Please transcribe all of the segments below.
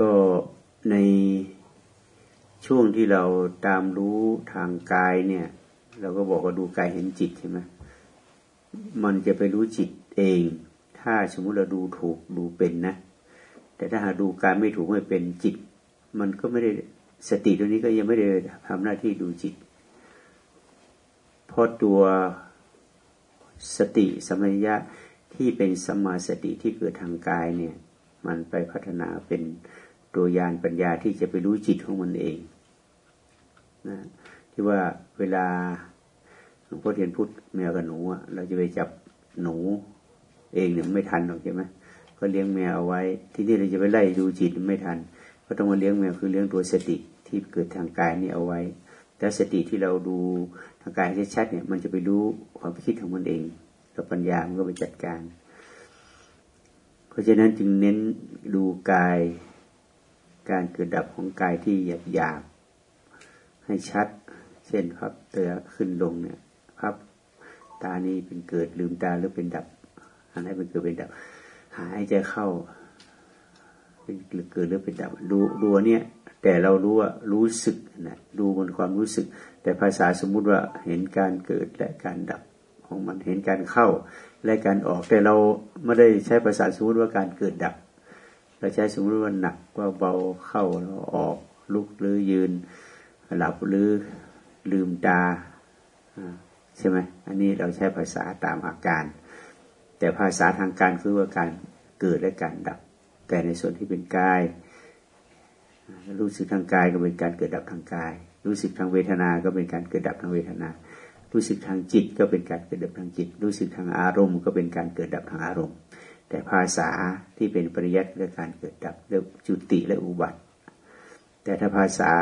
ก็ในช่วงที่เราตามรู้ทางกายเนี่ย เราก็บอกว่าดูกายเห็นจิตใช่ไหมมันจะไปรู้จิตเอง ถ้าสมมุติเราดูถูกดูเป็นนะ แต่ถ้าหาดูกายไม่ถูกไม่เป็นจิต มันก็ไม่ได้สติตัวนี้ก็ยังไม่ได้ทำหน้าที่ดูจิตเพราะตัวสติสมัญญะที่เป็นสมาสติที่เกิดทางกายเนี่ย มันไปพัฒนาเป็นตัวยานปัญญาที่จะไปรู้จิตของมันเองนะที่ว่าเวลาหลวงพ่อเทียนพูดแมวกับหนูอะเราจะไปจับหนูเองเนี่ยไม่ทันหรอกใช่ไหมก็เลี้ยงแมวเอาไว้ ที่นี่เราจะไปไล่ดูจิตไม่ทัน ก็ต้องมาเลี้ยงแมวคือเลี้ยงตัวสติที่เกิดทางกายนี่เอาไว้ แต่สติที่เราดูทางกายชัดๆเนี่ย มันจะไปรู้ความคิดของมันเองแล้วปัญญามันก็ไปจัดการ เพราะฉะนั้นจึงเน้นดูกาย การเกิดดับของกายที่หยาบหยาบให้ชัด เช่นครับเตือขึ้นลงเนี่ยครับตานี้เป็นเกิดลืมตาหรือเป็นดับอันไหนเป็นเกิดเป็นดับ หายใจเข้า เป็นเกิดหรือเป็นดับดูดูเนี่ยแต่เรารู้ว่ารู้สึกนะดูบนความรู้สึก แต่ภาษาสมมุติว่าเห็นการเกิดและการดับของมันเห็นการเข้า และการออกแต่เราไม่ได้ใช้ภาษาสมมติว่าการเกิดดับ เราใช้สมมติว่าหนักว่าเบาเข้าแล้วออกลุกหรือยืน หลับหรือลืมตาใช่ไหมอันนี้เราใช้ภาษาตามอาการ แต่ภาษาทางการคือว่าการเกิดและการดับ แต่ในส่วนที่เป็นกาย รู้สึกทางกายก็เป็นการเกิดดับทางกาย รู้สึกทางเวทนา ก็เป็นการเกิดดับทางเวทนา รู้สึกทางจิตก็เป็นการเกิดดับทางจิต รู้สึกทางอารมณ์ ก็เป็นการเกิดดับทางอารมณ์ แต่ภาษาที่เป็นปริยัติเรื่องการเกิดดับเรื่องจุติและอุบัติ แต่ถ้าภาษา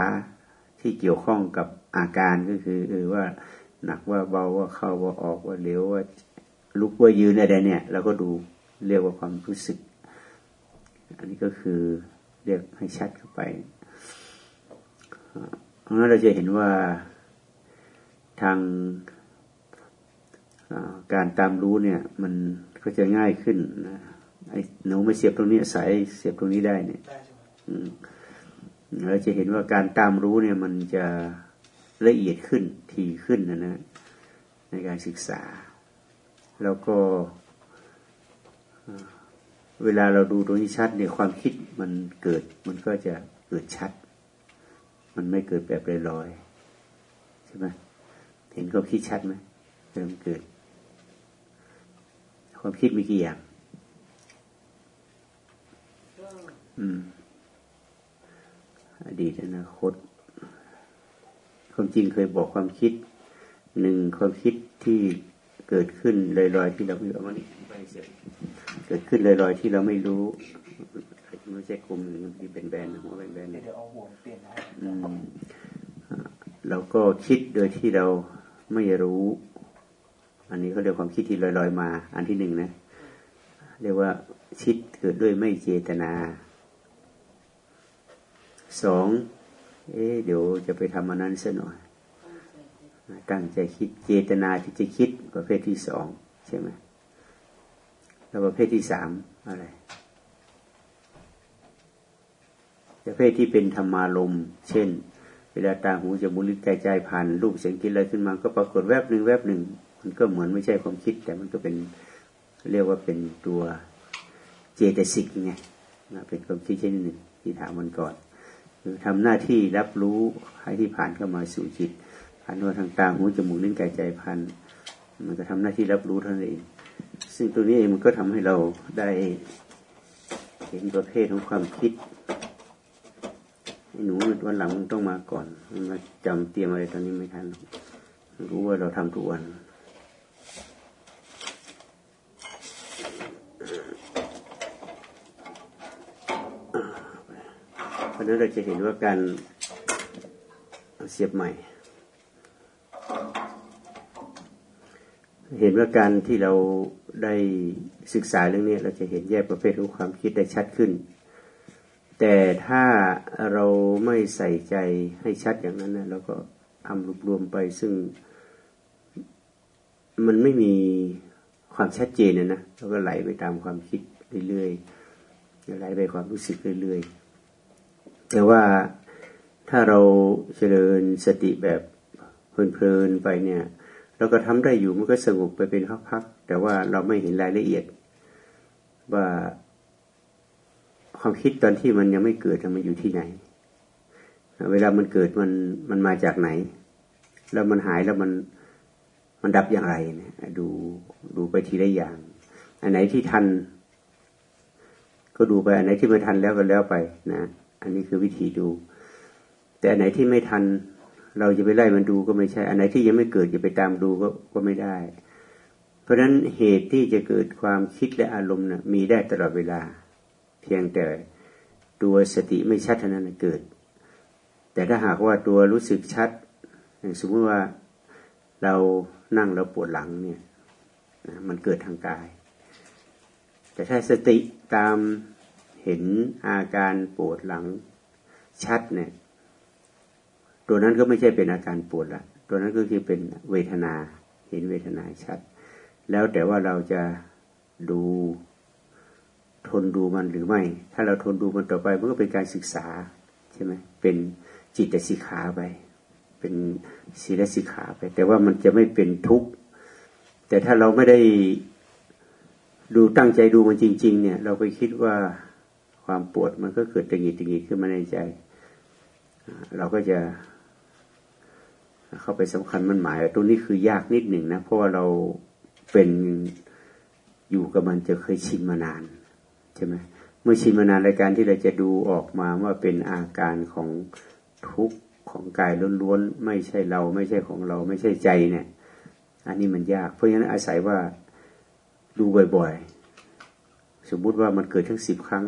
ที่เกี่ยวข้องกับอาการก็คือเออว่าหนักว่าเบาว่าเข้าว่าออกว่าเลี้ยวว่าลุกว่ายืนอะไรเนี่ยเราก็ดูเรียกว่าความรู้สึก อันนี้ก็คือเรียกให้ชัดเข้าไปเพราะนั้นเราจะเห็นว่า ทางการตามรู้เนี่ย มันก็จะง่ายขึ้นนะไอ้หนูไม่เสียบตรงนี้สายเสียบตรงนี้ได้เนี่ยเราจะเห็นว่าการตามรู้เนี่ย มันจะละเอียดขึ้นทีขึ้นนะนะในการศึกษา แล้วก็ เวลาเราดูตรงนี้ชัดเนี่ยความคิดมันเกิด มันก็จะเกิดชัด มันไม่เกิดแบบลอยๆใช่ไหม เห็นความคิดชัดไหมเริ่มเกิด ความคิดมีกี่อย่าง อืม อดีตอนาคต ความจริงเคยบอกความคิดหนึ่งความคิดที่เกิดขึ้นลอยๆที่เราไม่รู้มันเกิดขึ้นลอยๆที่เราไม่รู้ไม่ใช่กลุ่มหนึ่งที่เป็นแบนหัวเป็นแบนเนี่ยเราก็คิดโดยที่เรา ไม่รู้ อันนี้เขาเรียกความคิดที่ลอยๆมา อันที่หนึ่งนะ เรียกว่าคิดเกิดด้วยไม่เจตนา สอง เอ๊เดี๋ยวจะไปทำอันนั้นซะหน่อย ตั้งใจคิดเจตนาที่จะคิดประเภทที่สองใช่ไหมแล้วประเภทที่สามอะไรประเภทที่เป็นธรรมารมเช่น เวลาตาหูจมูกลิ้นกายใจผ่านรูปเสียงกินอะไรขึ้นมา ก็ปรากฏแวบหนึ่งแวบหนึ่ง มันก็เหมือนไม่ใช่ความคิด แต่มันก็เป็นเรียกว่าเป็นตัวเจตสิกไงเป็นความคิดชนิดหนึ่งที่ถามมันก่อนคือทำหน้าที่รับรู้ให้ที่ผ่านเข้ามาสู่จิตผ่านว่าทางตาหูจมูกนิ้วกายใจพันมันก็ทำหน้าที่รับรู้เท่านั้นเอง ซึ่งตัวนี้เองมันก็ทำให้เราได้เห็นประเภทของความคิด หนูวันหลังต้องมาก่อนมาจำเตรียมอะไรตอนนี้ไม่ทันรู้ว่าเราทำทุกวันเพราะนั้นเราจะเห็นว่าการเสียบใหม่ เห็นว่าการที่เราได้ศึกษาเรื่องนี้เราจะเห็นแยกประเภทของความคิดได้ชัดขึ้น แต่ถ้าเราไม่ใส่ใจให้ชัดอย่างนั้นนะเราก็ทำรวบรวมไปซึ่งมันไม่มีความชัดเจนนะนะเราก็ไหลไปตามความคิดเรื่อยๆไหลไปความรู้สึกเรื่อยๆแต่ว่าถ้าเราเจริญสติแบบเพลินๆไปเนี่ยเราก็ทำได้อยู่มันก็สงบไปเป็นพักๆแต่ว่าเราไม่เห็นรายละเอียด ว่า ความคิดตอนที่มันยังไม่เกิดมันอยู่ที่ไหน เวลามันเกิดมันมันมาจากไหน แล้วมันหายแล้วมันมันดับอย่างไรเนี่ยดูดูไปทีละอย่าง อันไหนที่ทัน ก็ดูไป อันไหนที่ไม่ทันแล้วก็แล้วไปนะอันนี้คือวิธีดู แต่อันไหนที่ไม่ทัน เราจะไปไล่มันดูก็ไม่ใช่ อันไหนที่ยังไม่เกิดจะไปตามดูก็ก็ไม่ได้ เพราะฉะนั้นเหตุที่จะเกิดความคิดและอารมณ์นะมีได้ตลอดเวลา เพียงแต่ตัวสติไม่ชัดเท่านั้นเกิด แต่ถ้าหากว่าตัวรู้สึกชัดสมมติว่าเรานั่งเราปวดหลังเนี่ยมันเกิดทางกาย แต่ถ้าสติตามเห็นอาการปวดหลังชัดเนี่ย ตัวนั้นก็ไม่ใช่เป็นอาการปวดละตัวนั้นก็คือเป็นเวทนา เห็นเวทนาชัด แล้วแต่ว่าเราจะดู ทนดูมันหรือไม่ ถ้าเราทนดูมันต่อไปมันก็เป็นการศึกษาใช่ไหมเป็นจิตสิกขาไป เป็นศีลสิกขาไป แต่ว่ามันจะไม่เป็นทุกข์แต่ถ้าเราไม่ได้ดูตั้งใจดูมันจริง ๆ เนี่ย เราไปคิดว่าความปวดมันก็เกิดตึงหิดตึงหิดขึ้นมาในใจ เราก็จะเข้าไปสำคัญมันหมายตรงนี้คือยากนิดหนึ่งนะ เพราะว่าเราเป็นอยู่กับมันจะเคยชินมานาน ช่ไหมเมื่อชินมานานรายการที่เราจะดูออกมาว่าเป็นอาการของทุกข์ของกายล้วนๆไม่ใช่เราไม่ใช่ของเราไม่ใช่ใจเนี่ย อันนี้มันยาก เพราะฉะนั้นอาศัยว่าดูบ่อยๆ สมมุติว่ามันเกิดทั้งสิบครั้ง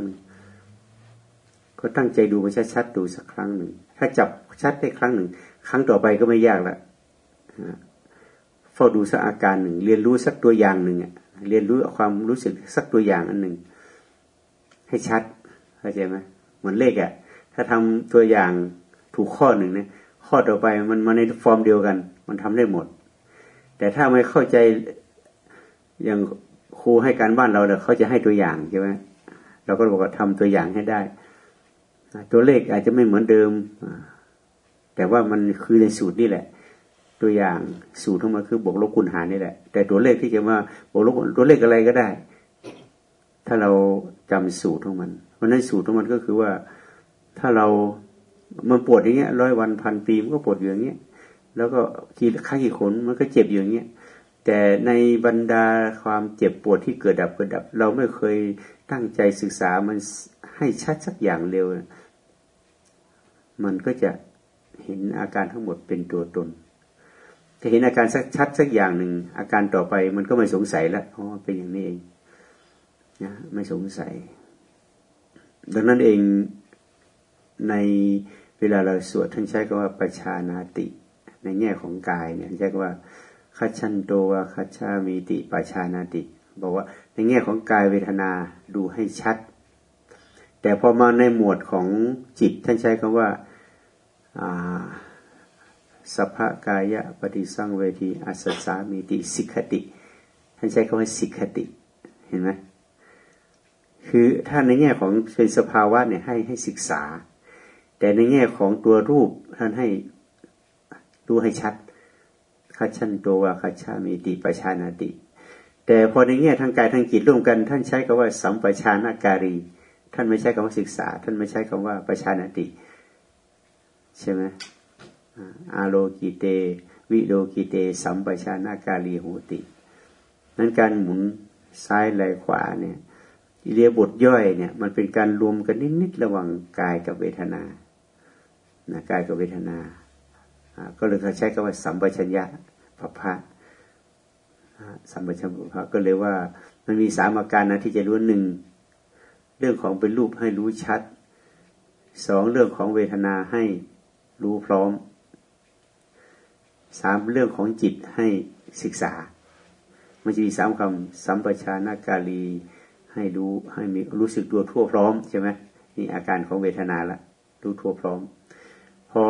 ก็ตั้งใจดูมันชัดๆดูสักครั้งหนึ่ง ถ้าจับชัดได้ครั้งหนึ่ง ครั้งต่อไปก็ไม่ยากละเฝ้าดูสักอาการหนึ่ง เรียนรู้สักตัวอย่างหนึ่งเรียนรู้ความรู้สึกสักตัวอย่างอันหนึ่ง ให้ชัดเข้าใจไหมเหมือนเลขอะ่ะ ถ้าทำตัวอย่างถูกข้อหนึ่งเนี่ยข้อต่อไปมันมาในฟอร์มเดียวกัน มันทำได้หมด แต่ถ้าไม่เข้าใจอย่างครูให้การบ้านเราเนี่ยเขาจะให้ตัวอย่างใช่ไหมเราก็บอกว่าทำตัวอย่างให้ได้ ตัวเลขอาจจะไม่เหมือนเดิม แต่ว่ามันคือในสูตรนี่แหละ ตัวอย่างสูตรทั้งหมดคือบวกลบคูณหารนี่แหละ แต่ตัวเลขที่จะมาบวกลบตัวเลขอะไรก็ได้ ถ้าเรา จำสูตรของมัน เพราะนั้นสูตรของมันก็คือว่าถ้าเรามันปวดอย่างเงี้ยร้อยวันพันปีมันก็ปวดอยู่อย่างเงี้ยแล้วก็กี่ข้ากี่ขนมันก็เจ็บอยู่อย่างเงี้ยแต่ในบรรดาความเจ็บปวดที่เกิดดับเกิดดับ เราไม่เคยตั้งใจศึกษามันให้ชัดสักอย่างเร็ว มันก็จะเห็นอาการทั้งหมดเป็นตัวตนถ้าเห็นอาการสักชัดสักอย่างหนึ่งอาการต่อไปมันก็ไม่สงสัยแล้วเพราะเป็นอย่างนี้เอง นะไม่สงสัย ดังนั้นเองในเวลาเราสวดท่านใช้คำว่าประชานาติ ในแง่ของกายเนี่ยใช้คำว่าคัชันโตวาคัชามีติปัชานาติ บอกว่าในแง่ของกายเวทนาดูให้ชัด แต่พอมาในหมวดของจิตท่านใช้คำว่าสัพพกายะปฏิสังเวทีอัสสามีติสิกขติ ท่านใช้คำว่าสิกขติ เห็นไหม คือถ้าในแง่ของเป็นสภาวะเนี่ยให้ให้ศึกษา แต่ในแง่ของตัวรูปท่านให้ดูให้ชัดคัชันตัววาคัชามีติปชานาติ แต่พอในแง่ทางกายทางจิตร่วมกัน ท่านใช้คำว่าสัมปชานาการี ท่านไม่ใช้คำว่าศึกษา ท่านไม่ใช้คำว่าปชานาติ ใช่ไหมอาโลกิเต วิโลกิเต สัมปชานาการีโหติ นั้นการหมุนซ้ายไหลขวาเนี่ย เรียบทย่อยเนี่ย มันเป็นการรวมกันนิดๆระหว่างกายกับเวทนานะกายกับเวทนา ก็เลยเขาใช้คำว่าสัมปชัญญะพระพะสัมปชัญญะพระก็เลยว่ามันมีสามอาการนะที่จะรู้หนึ่งเรื่องของเป็นรูปให้รู้ชัดสองเรื่องของเวทนาให้รู้พร้อมสามเรื่องของจิตให้ศึกษา มันจะมีสามคำสัมปชานาการี ให้รู้ให้มีรู้สึกตัวทั่วพร้อมใช่ไหมนี่อาการของเวทนาละรู้ทั่วพร้อม พอ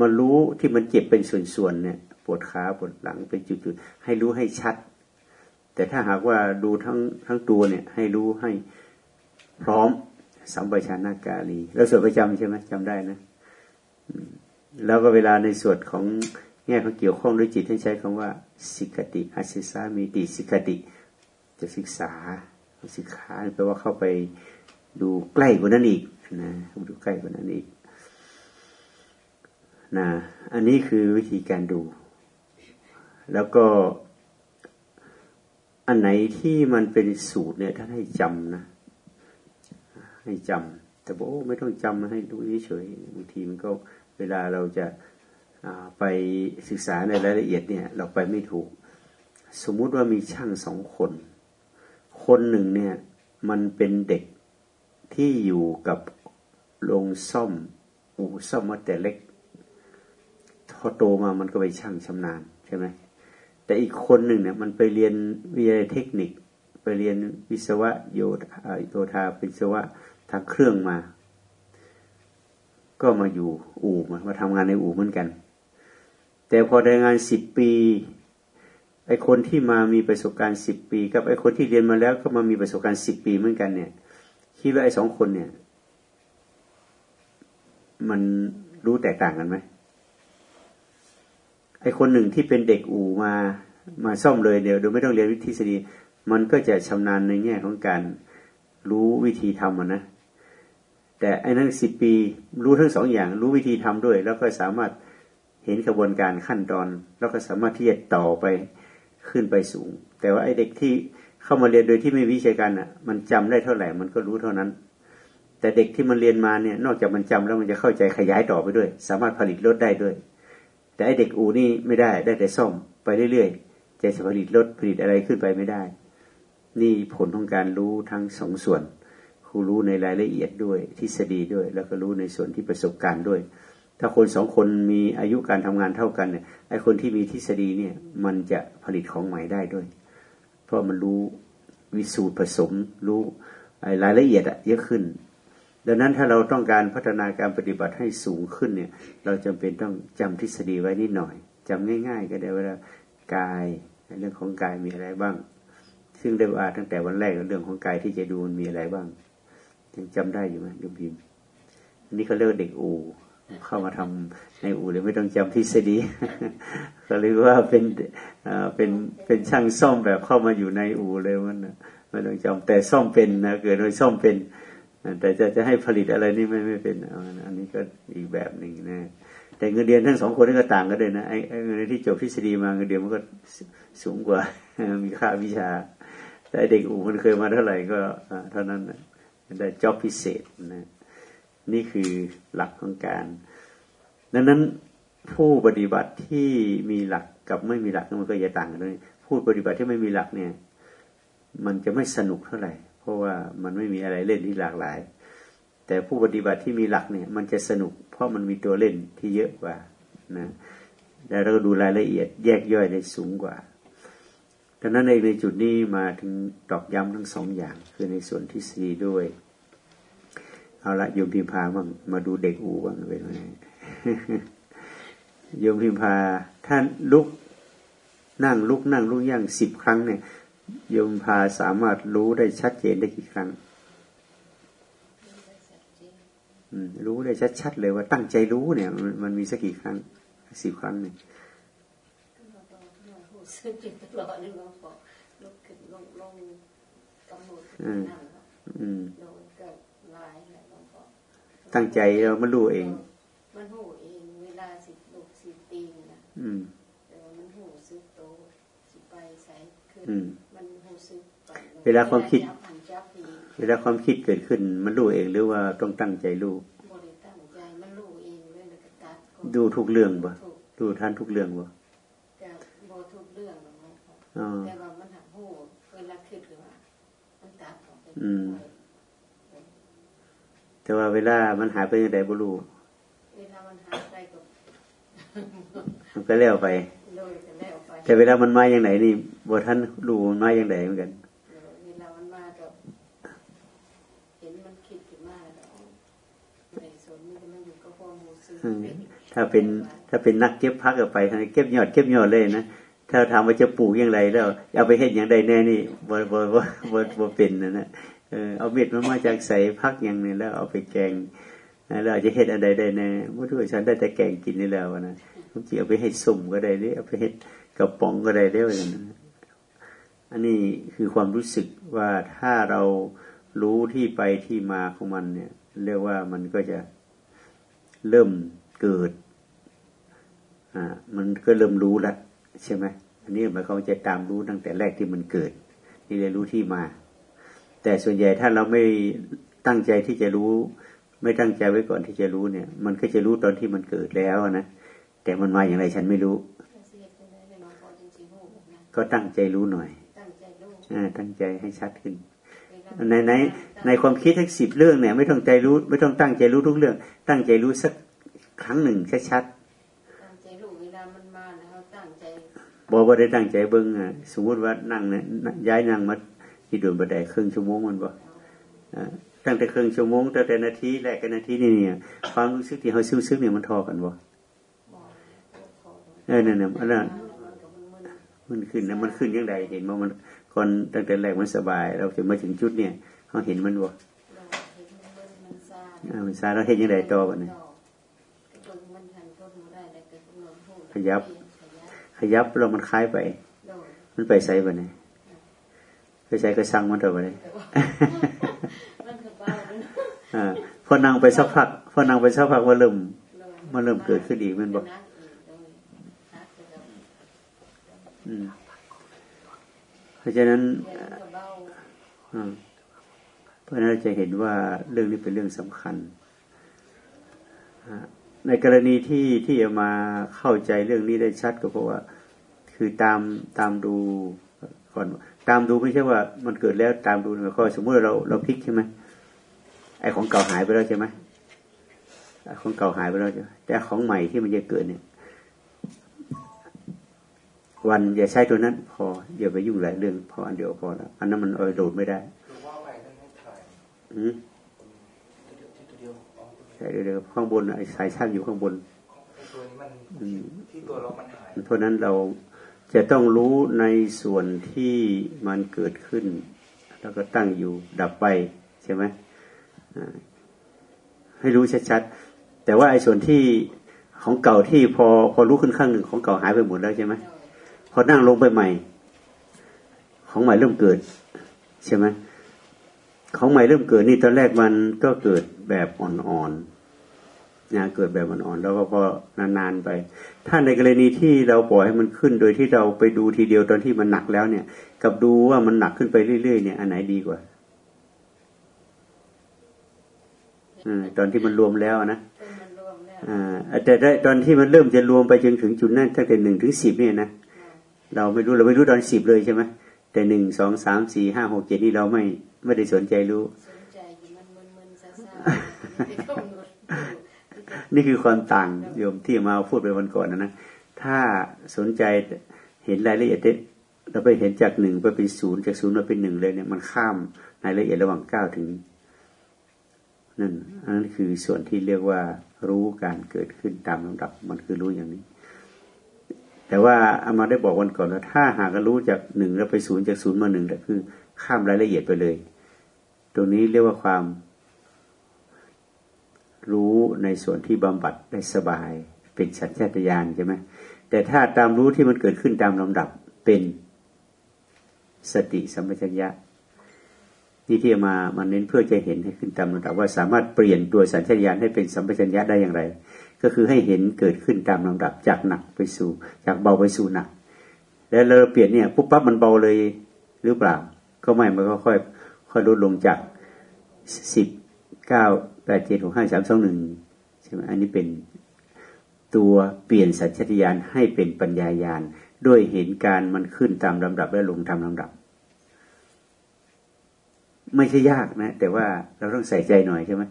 มารู้ที่มันเจ็บเป็นส่วนๆเนี่ย ปวดขาปวดหลังเป็นจุดๆให้รู้ให้ชัด แต่ถ้าหากว่าดูทั้งทั้งตัวเนี่ย ให้รู้ให้พร้อมสัมปชัญญะกาลีเราสวดประจำใช่ไหมจำได้นะแล้วก็เวลาในส่วนของแง่ของเกี่ยวข้องด้วยจิตท่านใช้คำว่าสิกติอาศิสามีติสิกติ จะศึกษา ศึกษาแปลว่าเข้าไปดูใกล้กว่านั้นอีกนะดูใกล้กว่านั้นอีกนะอันนี้คือวิธีการดู แล้วก็อันไหนที่มันเป็นสูตรเนี่ยท่านให้จำนะ ให้จำแต่บอกไม่ต้องจำให้ดูเฉยบางทีมันก็เวลาเราจะไปศึกษาในรายละเอียดเนี่ย เราไปไม่ถูก สมมุติว่ามีช่างสองคน คนหนึ่งเนี่ย มันเป็นเด็กที่อยู่กับโรงซ่อมอู่ซ่อมมาแต่เล็กพอโตมามันก็ไปช่างชำนาญใช่ไหมแต่อีกคนหนึ่งเนี่ย มันไปเรียนวิทยาเทคนิค ไปเรียนวิศวะโยโยธาวิศวะทางเครื่องมา ก็มาอยู่อู่มามาทำงานในอู่เหมือนกัน แต่พอได้งานสิบปี ไอคนที่มามีประสบการณ์สิบปี กับไอคนที่เรียนมาแล้วก็มามีประสบการณ์สิบปีเหมือนกันเนี่ยคิดว่าไอสองคนเนี่ย มันรู้แตกต่างกันไหมไอคนหนึ่งที่เป็นเด็กอู่มามาซ่อมเลยเดี๋ยวโดยไม่ต้องเรียนวิธีสดีมันก็จะชำนาญในแง่ของการรู้วิธีทำนะแต่ไอ้นั่นสิบปีรู้ทั้งสองอย่าง รู้วิธีทำด้วย แล้วก็สามารถเห็นกระบวนการขั้นตอน แล้วก็สามารถที่จะต่อไป ขึ้นไปสูง แต่ว่าไอ้เด็กที่เข้ามาเรียนโดยที่ไม่วิจัยกันอะ มันจำได้เท่าไหร่มันก็รู้เท่านั้น แต่เด็กที่มันเรียนมาเนี่ย นอกจากมันจำแล้วมันจะเข้าใจขยายต่อไปด้วย สามารถผลิตรถได้ด้วย แต่ไอ้เด็กอูนี่ไม่ได้ได้แต่ซ่อมไปเรื่อยๆจะผลิตรถผลิตอะไรขึ้นไปไม่ได้ นี่ผลของการรู้ทั้งสองส่วนครูรู้ในรายละเอียดด้วยทฤษฎีด้วย แล้วก็รู้ในส่วนที่ประสบการณ์ด้วย ถ้าคนสองคนมีอายุการทำงานเท่ากันเนี่ยไอคนที่มีทฤษฎีเนี่ย มันจะผลิตของใหม่ได้ด้วย เพราะมันรู้วิสูตรผสม รู้รายละเอียดอะเยอะขึ้น ดังนั้นถ้าเราต้องการพัฒนาการปฏิบัติให้สูงขึ้นเนี่ย เราจำเป็นต้องจำทฤษฎีไว้นิดหน่อยจำง่าย ๆ ก็ได้เว่ากายเรื่องของกายมีอะไรบ้าง ซึ่งได้ว่าตั้งแต่วันแรกเรื่องของกายที่จะดูมันมีอะไรบ้างยังจำได้อยู่ไหมยมพิมพ์อันนี้เขาเรียกเด็กอู เข้ามาทำในอู่เลยไม่ต้องจำทฤษฎีเขาเรียกว่าเป็นเป็นเป็นช่างซ่อมแบบเข้ามาอยู่ในอู่เลยมันไม่ต้องจำแต่ซ่อมเป็นนะเกิดโดยซ่อมเป็น แต่จะจะให้ผลิตอะไรนี่ไม่ไม่เป็นอันนี้ก็อีกแบบหนึ่งนะแต่เงินเดือนทั้งสองคนนี่ก็ต่างกันเลยนะไอ้เงินที่จบทฤษฎีมาเงินเดือนมันก็สูงกว่ามีค่าวิชา แต่เด็กอู่มันเคยมาเท่าไหร่ก็เท่านั้นได้จ็อบพิเศษนะ นี่คือหลักของการ ดังนั้นผู้ปฏิบัติที่มีหลักกับไม่มีหลักมันก็จะต่างกันเลยผู้ปฏิบัติที่ไม่มีหลักเนี่ย มันจะไม่สนุกเท่าไหร่ เพราะว่ามันไม่มีอะไรเล่นที่หลากหลาย แต่ผู้ปฏิบัติที่มีหลักเนี่ย มันจะสนุก เพราะมันมีตัวเล่นที่เยอะกว่านะแล้วเราก็ดูรายละเอียดแยกย่อยได้สูงกว่าดังนั้นในในจุดนี้มาถึงตอกย้ำทั้งสองอย่าง คือในส่วนที่สีด้วย เอาละโยมพิมพาบ้างมาดูเด็กอูบ้างเป็นไงโยมพิมพาท่านลุกนั่งลุกนั่งลุกย่างสิบครั้งเนี่ยโยมพาสามารถรู้ได้ชัดเจนได้กี่ครั้งรู้ได้ชัดๆเลยว่าตั้งใจรู้เนี่ย มันมีสักกี่ครั้งสิบครั้งหนึ่ง ตั้งใจเรามันรู้เอง มันหูเองเวลาสิบลูกสิบตีนะแต่ว่ามันหูซึกโตสิไปใส่ขึ้นเวลาความคิด เวลาความคิดเกิดขึ้น มันรู้เองหรือว่าต้องตั้งใจรู้ดูทุกเรื่องบ่ดูท่านทุกเรื่องบ่ทุกเรื่องแต่ว่ามันหักหูเวลาคิดหรือว่ามันตัดออกไป แต่ว่าเวลามันหายไปยังไงบ่รู้เวลามันหายไปก็มันก็เลี้ยวไป แต่เวลามันมาอย่างไหนนี่บ่ท่านรู้มันมาอย่างไหนเหมือนกันถ้าเป็นถ้าเป็นนักเก็บพักออกไปเก็บยอดเก็บยอดเลยนะถ้าถามว่าจะปลูกอย่างไรแล้วเอาไปเห็นอย่างใดแน่นี่บ่บ่บ่บ่บ่เป็นนะนะ เออเอาเม็ดมันมาจากใส่พักอย่างนี้แล้วเอาไปแกงแล้วอาจจะเห็ดอะไรได้แน่ว่าทุกฉันได้แต่แกงกินนี่แล้วนะบางทีเอาไปเห็ดสุ่มก็ได้เลยเอาไปเห็ดกระป๋องก็ได้เล้วอย่างนั้นอันนี้คือความรู้สึกว่าถ้าเรารู้ที่ไปที่มาของมันเนี่ย เรียกว่ามันก็จะเริ่มเกิด อ่า มันก็เริ่มรู้ละใช่ไหมอันนี้หมายความว่าจะตามรู้ตั้งแต่แรกที่มันเกิด นี่เรียนรู้ที่มา แต่ส่วนใหญ่ถ้าเราไม่ตั้งใจที่จะรู้ ไม่ตั้งใจไว้ก่อนที่จะรู้เนี่ย มันก็จะรู้ตอนที่มันเกิดแล้วนะแต่มันมาอย่างไรฉันไม่รู้ ก็ตั้งใจรู้หน่อยตั้งใจให้ชัดขึ้นในในในความคิดทั้งสิบเรื่องเนี่ย ไม่ต้องใจรู้ ไม่ต้องตั้งใจรู้ทุกเรื่อง ตั้งใจรู้สักครั้งหนึ่งชัดตั้งใจรู้เวลามันมาแล้วตั้งใจบอกว่าได้ตั้งใจเบิ้งอะสมมติว่านั่งเนี่ยย้ายนั่งมา ที่ด่วนบันไดครึ่งชั่วโมงมันบอกตั้งแต่ครึ่งชั่วโมงตั้งแต่นาทีแรกกันนาทีนี่เนี่ยความรู้สึกที่เขาซึ้งซึ้งเนี่ยมันทอกันบ่เออเนี่ยอันนั้นมันขึ้นนะมันขึ้นยังไงเห็นว่ามันคนตั้งแต่แรกมันสบาย เราจะมาถึงจุดเนี่ยเขาเห็นมันบ่มันซาเราเห็นยังไงต่อวันนี้ขยับ ขยับเรามันคล้ายไป มันไปใส่ไปไหน ไปใส่ก็สั่งมันเถอะไปเลยพอนั่งไปสักพักพอนั่งไปสักพักว่าเริ่มมันเริ่มเกิดขึ้นอีกมันบอกอืมราะฉะนั้นเพราะนั้นจะเห็นว่าเรื่องนี้เป็นเรื่องสำคัญในกรณีที่ที่จะมาเข้าใจเรื่องนี้ได้ชัดก็เพราะว่า คือตามตามดูก่อน ตามดูไม่ใช่ว่ามันเกิดแล้วตามดูหมายความสมมติเราเราพลิกใช่ไหมไอของเก่าหายไปแล้วใช่ไหมของเก่าหายไปแล้วใช่แต่ของใหม่ที่มันจะเกิดเนี่ย วันอย่าใช้ตัวนั้น พออย่าไปยุ่งหลายเรื่องพออันเดียวพอแล้วอันนั้นมันเอาโดดไม่ได้อืมใช่เดี๋ยวข้างบนไอ้สายช่างอยู่ข้างบนเพราะนั้นเรา จะต้องรู้ในส่วนที่มันเกิดขึ้น แล้วก็ตั้งอยู่ดับไปใช่ไหมให้รู้ชัดๆแต่ว่าไอ้ส่วนที่ของเก่าที่พอพอรู้ขึ้นข้างหนึ่งของเก่าหายไปหมดแล้วใช่ไหมพอนั่งลงไปใหม่ ของใหม่เริ่มเกิดใช่ไหมของใหม่เริ่มเกิดนี่ตอนแรกมันก็เกิดแบบอ่อนๆ นะเกิดแบบอ่อนๆแล้วก็พอนานๆไป ถ้าในกรณีที่เราปล่อยให้มันขึ้น โดยที่เราไปดูทีเดียวตอนที่มันหนักแล้วเนี่ย กับดูว่ามันหนักขึ้นไปเรื่อยๆเนี่ยอันไหนดีกว่าอตอนที่มันรวมแล้วนะอ่าแต่ตอนที่มันเริ่มจะรวมไปจนถึงจุดนั้นตั้งแต่หนึ่งถึงสิบเนี่ยนะเราไม่รู้เราไม่รู้ตอนสิบเลยใช่ไหมแต่หนึ่งสองสามสี่ห้าหกเจ็ดนี่เราไม่ไม่ได้สนใจรู้ นี่คือความต่างโยมที่มาพูดไปวันก่อนนะนะ ถ้าสนใจเห็นรายละเอียดเราไปเห็นจากหนึ่งไปเป็นศูนย์จากศูนย์มาเป็นหนึ่งเลยเนี่ยมันข้ามรายละเอียดระหว่างเก้าถึงนั่นอันนั้นคือส่วนที่เรียกว่ารู้การเกิดขึ้นตามลำดับมันคือรู้อย่างนี้ แต่ว่าอามาได้บอกวันก่อนว่าถ้าหากรู้จากหนึ่งแล้วไปศูนย์จากศูนย์มาหนึ่งก็คือ ข้ามรายละเอียดไปเลย ตรงนี้เรียกว่าความ รู้ในส่วนที่บำบัดได้สบาย เป็นสัญชาตญาณใช่ไหมแต่ถ้าตามรู้ที่มันเกิดขึ้นตามลำดับเป็นสติสัมปชัญญะนี่ที่มามันเน้นเพื่อจะเห็นให้ขึ้นตามลำดับว่าสามารถเปลี่ยนตัวสัญชาตญาณให้เป็นสัมปชัญญะได้อย่างไร ก็คือให้เห็นเกิดขึ้นตามลำดับจากหนักไปสู่ จากเบาไปสู่หนัก แล้วเราเปลี่ยนเนี่ยปุ๊บปั๊บมันเบาเลยหรือเปล่า ก็ไม่มันก็ค่อยค่อยลดลงจากสิบเก้า แปดเจ็ดหกห้าสามสองหนึ่งใช่ไหมอันนี้เป็นตัวเปลี่ยนสัญชาตญาณให้เป็นปัญญายาณด้วยเห็นการมันขึ้นตามลำดับและลงตามลำดับ ไม่ใช่ยากนะ แต่ว่าเราต้องใส่ใจหน่อยใช่ไหม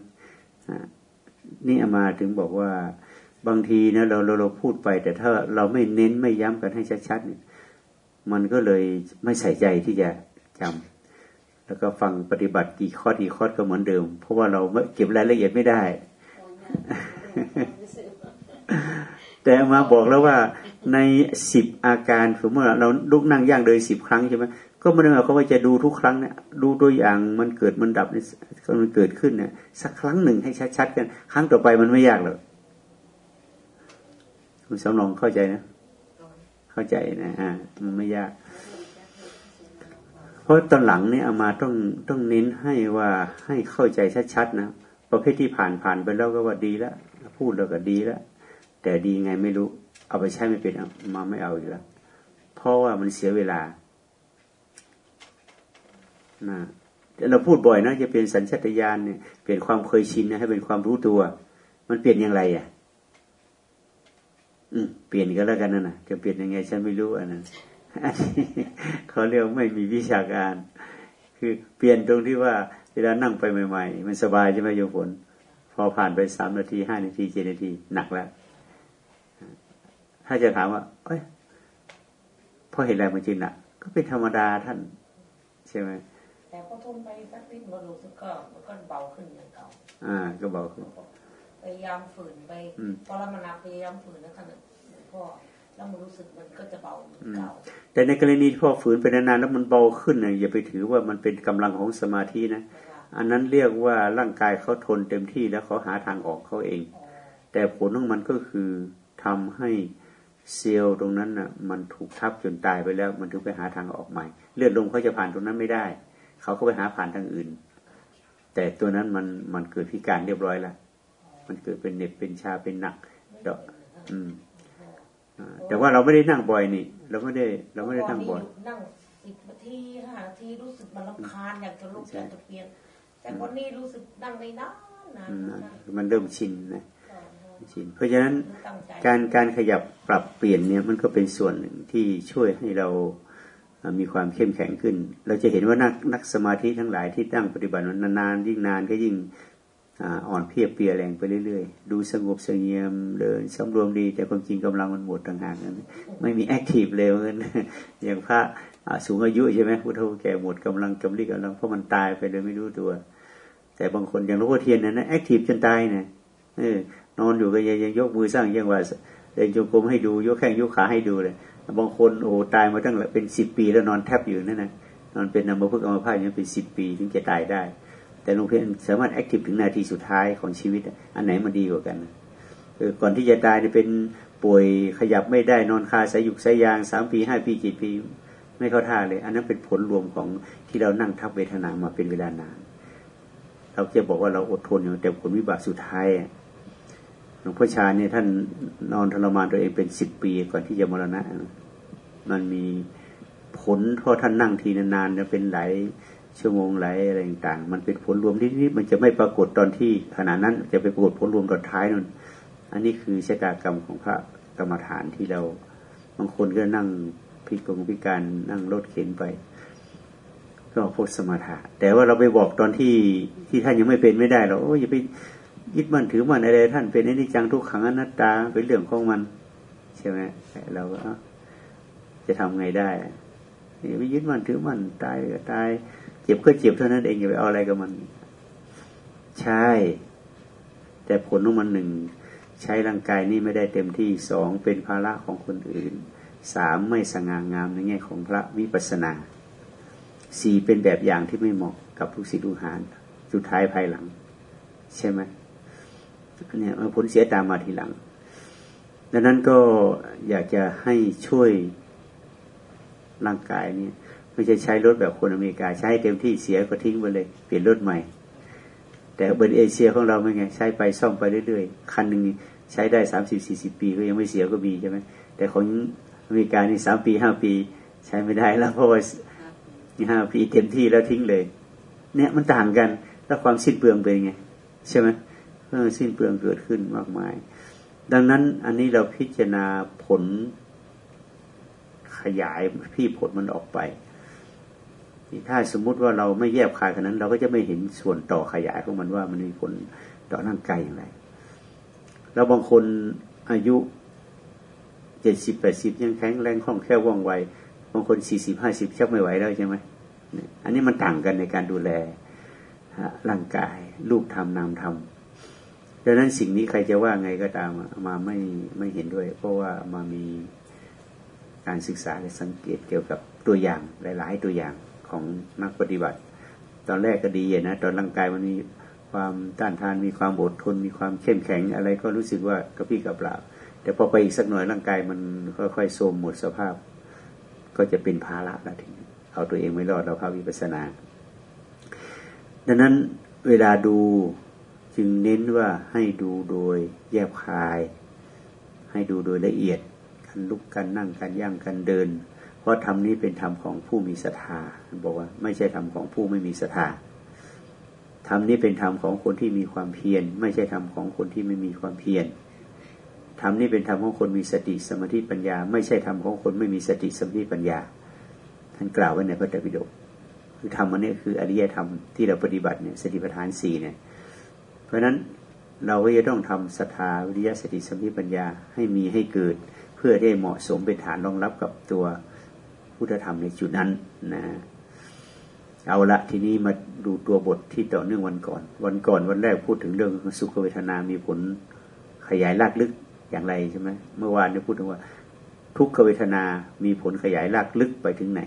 นี่อามาถึงบอกว่าบางทีนะเราเราเราพูดไป แต่ถ้าเราไม่เน้นไม่ย้ำกันให้ชัดๆเนี่ยมันก็เลยไม่ใส่ใจที่จะจำ แล้วก็ฟังปฏิบัติกี่ข้อกี่ข้อก็เหมือนเดิม เพราะว่าเราเก็บรายละเอียดไม่ได้ แต่มาบอกแล้วว่าในสิบอาการสมมติเราลุกนั่งย่างเดินสิบครั้งใช่ไหมก็ไม่ได้หมายความว่าจะดูทุกครั้งเนี่ยดูตัวอย่างมันเกิดมันดับนี่มันเกิดขึ้นเนี่ยสักครั้งหนึ่งให้ชัดๆกันครั้งต่อไปมันไม่ยากหรอกคุณสำรองเข้าใจนะ เข้าใจนะอ่ามันไม่ยาก เพราะตอนหลังเนี่ยเอามาต้องต้องเน้นให้ว่าให้เข้าใจชัดๆนะประเภทที่ผ่านผ่านไปแล้วก็ว่าดีแล้วพูดแล้วก็ดีแล้วแต่ดีไงไม่รู้ เอาไปใช้ไม่เป็นมาไม่เอาอยู่แล้วเพราะว่ามันเสียเวลานะเราพูดบ่อยนะจะเป็นสัญชาตญาณเนี่ยเปลี่ยนความเคยชินนะให้เป็นความรู้ตัว มันเปลี่ยนอย่างไรอะ อืมเปลี่ยนก็แล้วกันนะนะจะเปลี่ยนยังไงฉันไม่รู้อันนั้น เขาเรียกไม่มีวิชาการ คือเปลี่ยนตรงที่ว่าเวลานั่งไปใหม่ ๆ มันสบายใช่ไหมโยมฝนพอผ่านไปสามนาทีห้านาทีเจ็ดนาทีหนักแล้ว ถ้าจะถามว่า เอ้ยพอเห็นอะไรมันจริงหนักก็เป็นธรรมดาท่านใช่ไหมแต่พอทนไปสักนิดมันรู้สึกก็มันก็เบาขึ้นอย่างเก่าอ่า ก็เบาขึ้นพยายามฝืนไปพอเรามานับพยายามฝืนแล้วขนาดพ่อ แล้วมันรู้สึกมันก็จะเบาเก่าแต่ในกรณีพ่อฝืนไปนานๆแล้วมันเบาขึ้นเนี่ยอย่าไปถือว่ามันเป็นกำลังของสมาธินะอันนั้นเรียกว่าร่างกายเขาทนเต็มที่แล้วเขาหาทางออกเขาเอง แต่ผลของมันก็คือทำให้เซลล์ตรงนั้นน่ะ มันถูกทับจนตายไปแล้ว มันถึงไปหาทางออกใหม่ เลือดลมเขาจะผ่านตรงนั้นไม่ได้ เขาก็ไปหาผ่านทางอื่น แต่ตัวนั้นมันมันเกิดพิการเรียบร้อยแล้วมันเกิดเป็นเน็บเป็นชาเป็นหนักเดาอืม แต่ว่าเราไม่ได้นั่งบ่อยนี่ เราไม่ได้เราไม่ได้นั่งบ่อยนั่งสิบนาทีห้านาทีรู้สึกมันรำคาญอยากจะลุกอยากจะเปลี่ยน แต่วันนี้รู้สึกนั่งในนานนมันเริ่มชินนะชินเพราะฉะนั้นการการขยับปรับเปลี่ยนเนี่ยมันก็เป็นส่วนหนึ่งที่ช่วยให้เรามีความเข้มแข็งขึ้น เราจะเห็นว่านักนักสมาธิทั้งหลายที่ตั้งปฏิบัตินานๆยิ่งนานก็ยิ่ง อ่อนเพียบเปียแรงไปเรื่อยๆ ดูสงบเสงี่ยมเดินสำรวมดี แต่ความจริงกำลังมันหมดต่างหากนั้นไม่มี active เร็วเงินอย่างพระสูงอายุใช่ไหมพุทธแก่หมดกำลังกำลิกกำลังเพราะมันตายไปเลยไม่รู้ตัว แต่บางคนอย่างหลวงพ่อเทียนนะนะ active จนตายเนี่ยเออนอนอยู่ก็ยังยังยกมือสร้างยังว่าเดินจงกรมให้ดูยกแข้งยกขาให้ดูเลยบางคนโอ้ตายมาตั้งเป็นสิบปีแล้วนอนแทบอยู่นั่นนะนอนเป็นอัมพฤกษ์อัมพาตยังเป็นสิบปีถึงจะตายได้ แต่หลวงพ่อสามารถแอคทีฟถึงนาทีสุดท้ายของชีวิต อันไหนมันดีกว่ากันคือก่อนที่จะตายเนี่ยเป็นป่วยขยับไม่ได้นอนคาสายยุกสายยางสามปีห้าปีกี่ปี ไม่เข้าท่าเลย อันนั้นเป็นผลรวมของที่เรานั่งทับเวทนามาเป็นเวลานาน เราจะบอกว่าเราอดทนอยู่แต่ผลวิบากสุดท้ายหลวงพ่อชาเนี่ยท่านนอนทรมานตัวเองเป็นสิบปี ก่อนที่จะมรณะมันมีผลเพราะท่านนั่งทีนานๆจะเป็นหลาย ชั่วโมงหลายอะไรต่างๆมันเป็นผลรวมที่นี่มันจะไม่ปรากฏตอนที่ขณะนั้นจะไปปรากฏผลรวมตอนท้ายนั่นอันนี้คือชะตากรรมของพระกรรมฐานที่เราบางคนก็นั่งพิกงพิการนั่งรถเข็นไป ก็พดสมาธิแต่ว่าเราไปบอกตอนที่ที่ท่านยังไม่เป็นไม่ได้เราโอ้ยอย่าไปยึดมั่นถือมั่นอะไรท่านเป็นอนิจจังทุกขังอนัตตาเป็นเรื่องของมัน ใช่ไหมเราก็จะทำไงได้อย่าไปยึดมั่นถือมั่นตายก็ตาย เจ็บก็เจ็บเท่านั้นเองอย่าไปเอาอะไรกับมัน ใช่ แต่ผลของมันหนึ่งใช้ร่างกายนี่ไม่ได้เต็มที่สองเป็นภาระของคนอื่นสามไม่สง่างามในแง่ของพระวิปัสนาสี่เป็นแบบอย่างที่ไม่เหมาะกับทุกสิทธิหารสุดท้ายภายหลัง ใช่ไหมเนี่ยผลเสียตามมาทีหลัง ดังนั้นก็อยากจะให้ช่วยร่างกายนี่ ไม่ใช่ใช้รถแบบคนอเมริกาใช้เต็มที่เสียก็ทิ้งไปเลย เปลี่ยนรถใหม่ แต่บนเอเชียของเราไม่ไง ใช้ไปซ่อมไปเรื่อยๆ คันหนึ่งใช้ได้สามสิบสี่สิบปีก็ยังไม่เสียก็มีใช่ไหมแต่ของอเมริกานี่สามปีห้าปี ใช้ไม่ได้แล้วเพราะว่าห้าปีเต็มที่แล้วทิ้งเลย เนี่ยมันต่างกันแล้วความสิ้นเปลืองเป็นไง ใช่ไหมสิ้นเปลืองเกิดขึ้นมากมาย ดังนั้นอันนี้เราพิจารณาผลขยายพี่ผลมันออกไป ถ้าสมมุติว่าเราไม่แยบคายขนาดนั้น เราก็จะไม่เห็นส่วนต่อขยายของมันว่ามันมีผลต่อร่างกายอย่างไร แล้วบางคนอายุเจ็ดสิบแปดสิบยังแข็งแรงคล่องแคล่วว่องไว บางคนสี่สิบห้าสิบชักไม่ไหวแล้วใช่ไหมอันนี้มันต่างกันในการดูแลร่างกายลูกทำนามทำดังนั้นสิ่งนี้ใครจะว่าไงก็ตามมาไม่ไม่เห็นด้วย เพราะว่ามามีการศึกษาและสังเกตเกี่ยวกับตัวอย่างหลาย ๆ ตัวอย่าง ของนักปฏิบัติ ตอนแรกก็ดีนะตอนร่างกายมันมีความต้านทานมีความอดทน มีความเข้มแข็งอะไรก็รู้สึกว่ากระพี่กระเปล่าแต่พอไปอีกสักหน่อยร่างกายมันค่อยๆโทรมหมดสภาพ ก็จะเป็นภาระละทีเอาตัวเองไม่รอดเราพาวิปัสนา ดังนั้นเวลาดูจึงเน้นว่าให้ดูโดยแยบคาย ให้ดูโดยละเอียดการลุกกันนั่งกันย่างกันเดิน เพราะธรรมนี้เป็นธรรมของผู้มีศรัทธา บอกว่า ไม่ใช่ธรรมของผู้ไม่มีศรัทธาธรรมนี้เป็นธรรมของคนที่มีความเพียรไม่ใช่ธรรมของคนที่ไม่มีความเพียรธรรมนี้เป็นธรรมของคนมีสติสมาธิปัญญา ไม่ใช่ธรรมของคนไม่มีสติสมาธิปัญญา ท่านกล่าวไว้ในพระไตรปิฎกคือธรรมอันนี้คืออริยธรรมที่เราปฏิบัติเนี่ยสติปัฏฐานสี่เนี่ย เพราะฉะนั้นเราก็จะต้องทำศรัทธาวิริยะสติสมาธิปัญญาให้มีให้เกิด เพื่อได้เหมาะสมเป็นฐานรองรับกับตัวพุทธธรรมในจุดนั้นนะ เอาละทีนี้มาดูตัวบทที่ต่อเนื่องวันก่อน วันก่อนวันแรกพูดถึงเรื่องสุขเวทนามีผลขยายลากลึกอย่างไรใช่ไหมเมื่อวานเนี่ยพูดถึงว่า ทุกขเวทนามีผลขยายลากลึกไปถึงไหน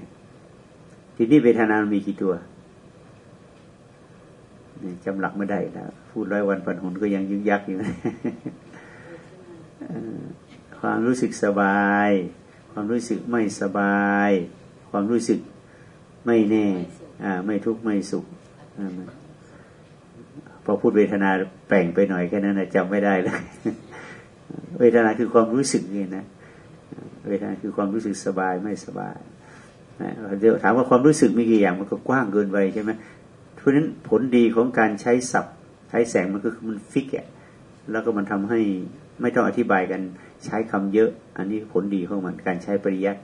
ทีนี้เวทนามีกี่ตัวจำหลักไม่ได้แล้วพูดร้อยวันปันหนก็ยังยึกยักอยู่นะความรู้สึกสบาย ความรู้สึกไม่สบาย ความรู้สึกไม่แน่ ไม่ทุกข์ไม่สุขพอพูดเวทนาแปลงไปหน่อยแค่นั้นนะจำไม่ได้เลย เวทนาคือความรู้สึกนี่นะเวทนาคือความรู้สึกสบายไม่สบายเดี๋ยวถามว่าความรู้สึกมีกี่อย่างมันก็กว้างเกินไปใช่ไหมเพราะนั้นผลดีของการใช้ศัพท์ใช้แสงมันก็คือมันฟิกอะแล้วก็มันทำให้ไม่ต้องอธิบายกันใช้คำเยอะ อันนี้ผลดีของมันการใช้ปริยัติ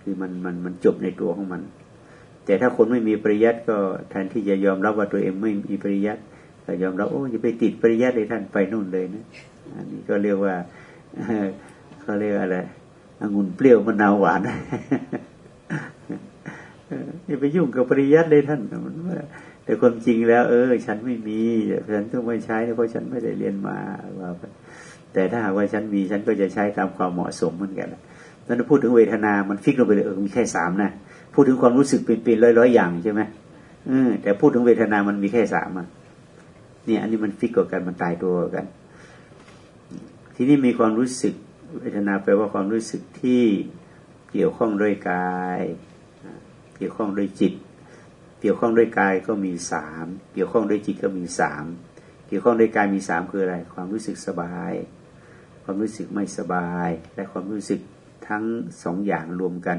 คือมันมันมันจบในตัวของมัน แต่ถ้าคนไม่มีปริยัติก็แทนที่จะยอมรับว่าตัวเองไม่มีปริยัติก็ยอมรับโอ้ยไปติดปริยัติเลยท่านไปนู่นเลยนะอันนี้ก็เรียกว่าเขาเรียกอะไรองุ่นเปรี้ยวมะนาวหวานอย่าไปยุ่งกับปริยัติเลยท่านแต่ความจริงแล้ว เออ ฉันไม่มีฉันต้องไม่ใช้เพราะฉันไม่ได้เรียนมาว่าแต่ถ้าหากว่าฉันมีฉันก็จะใช้ตามความเหมาะสมเหมือนกันแล้วพูดถึงเวทนา มันฟิกลงไปเลยเออมีแค่สามนะ พูดถึงความรู้สึกเป็นๆร้อยๆอย่างใช่ไหมเออแต่พูดถึงเวทนามันมีแค่สามอะเนี่ย อันนี้มันฟิกกว่ากันมันตายตัวกัน ทีนี้มีความรู้สึก เวทนาแปลว่าความรู้สึกที่เกี่ยวข้องด้วยกาย เกี่ยวข้องด้วยจิต เกี่ยวข้องด้วยกายก็มีสามเกี่ยวข้องด้วยจิตก็มีสามเกี่ยวข้องด้วยกายมีสามคืออะไร ความรู้สึกสบาย ความรู้สึกไม่สบาย และความรู้สึกทั้งสองอย่างรวมกัน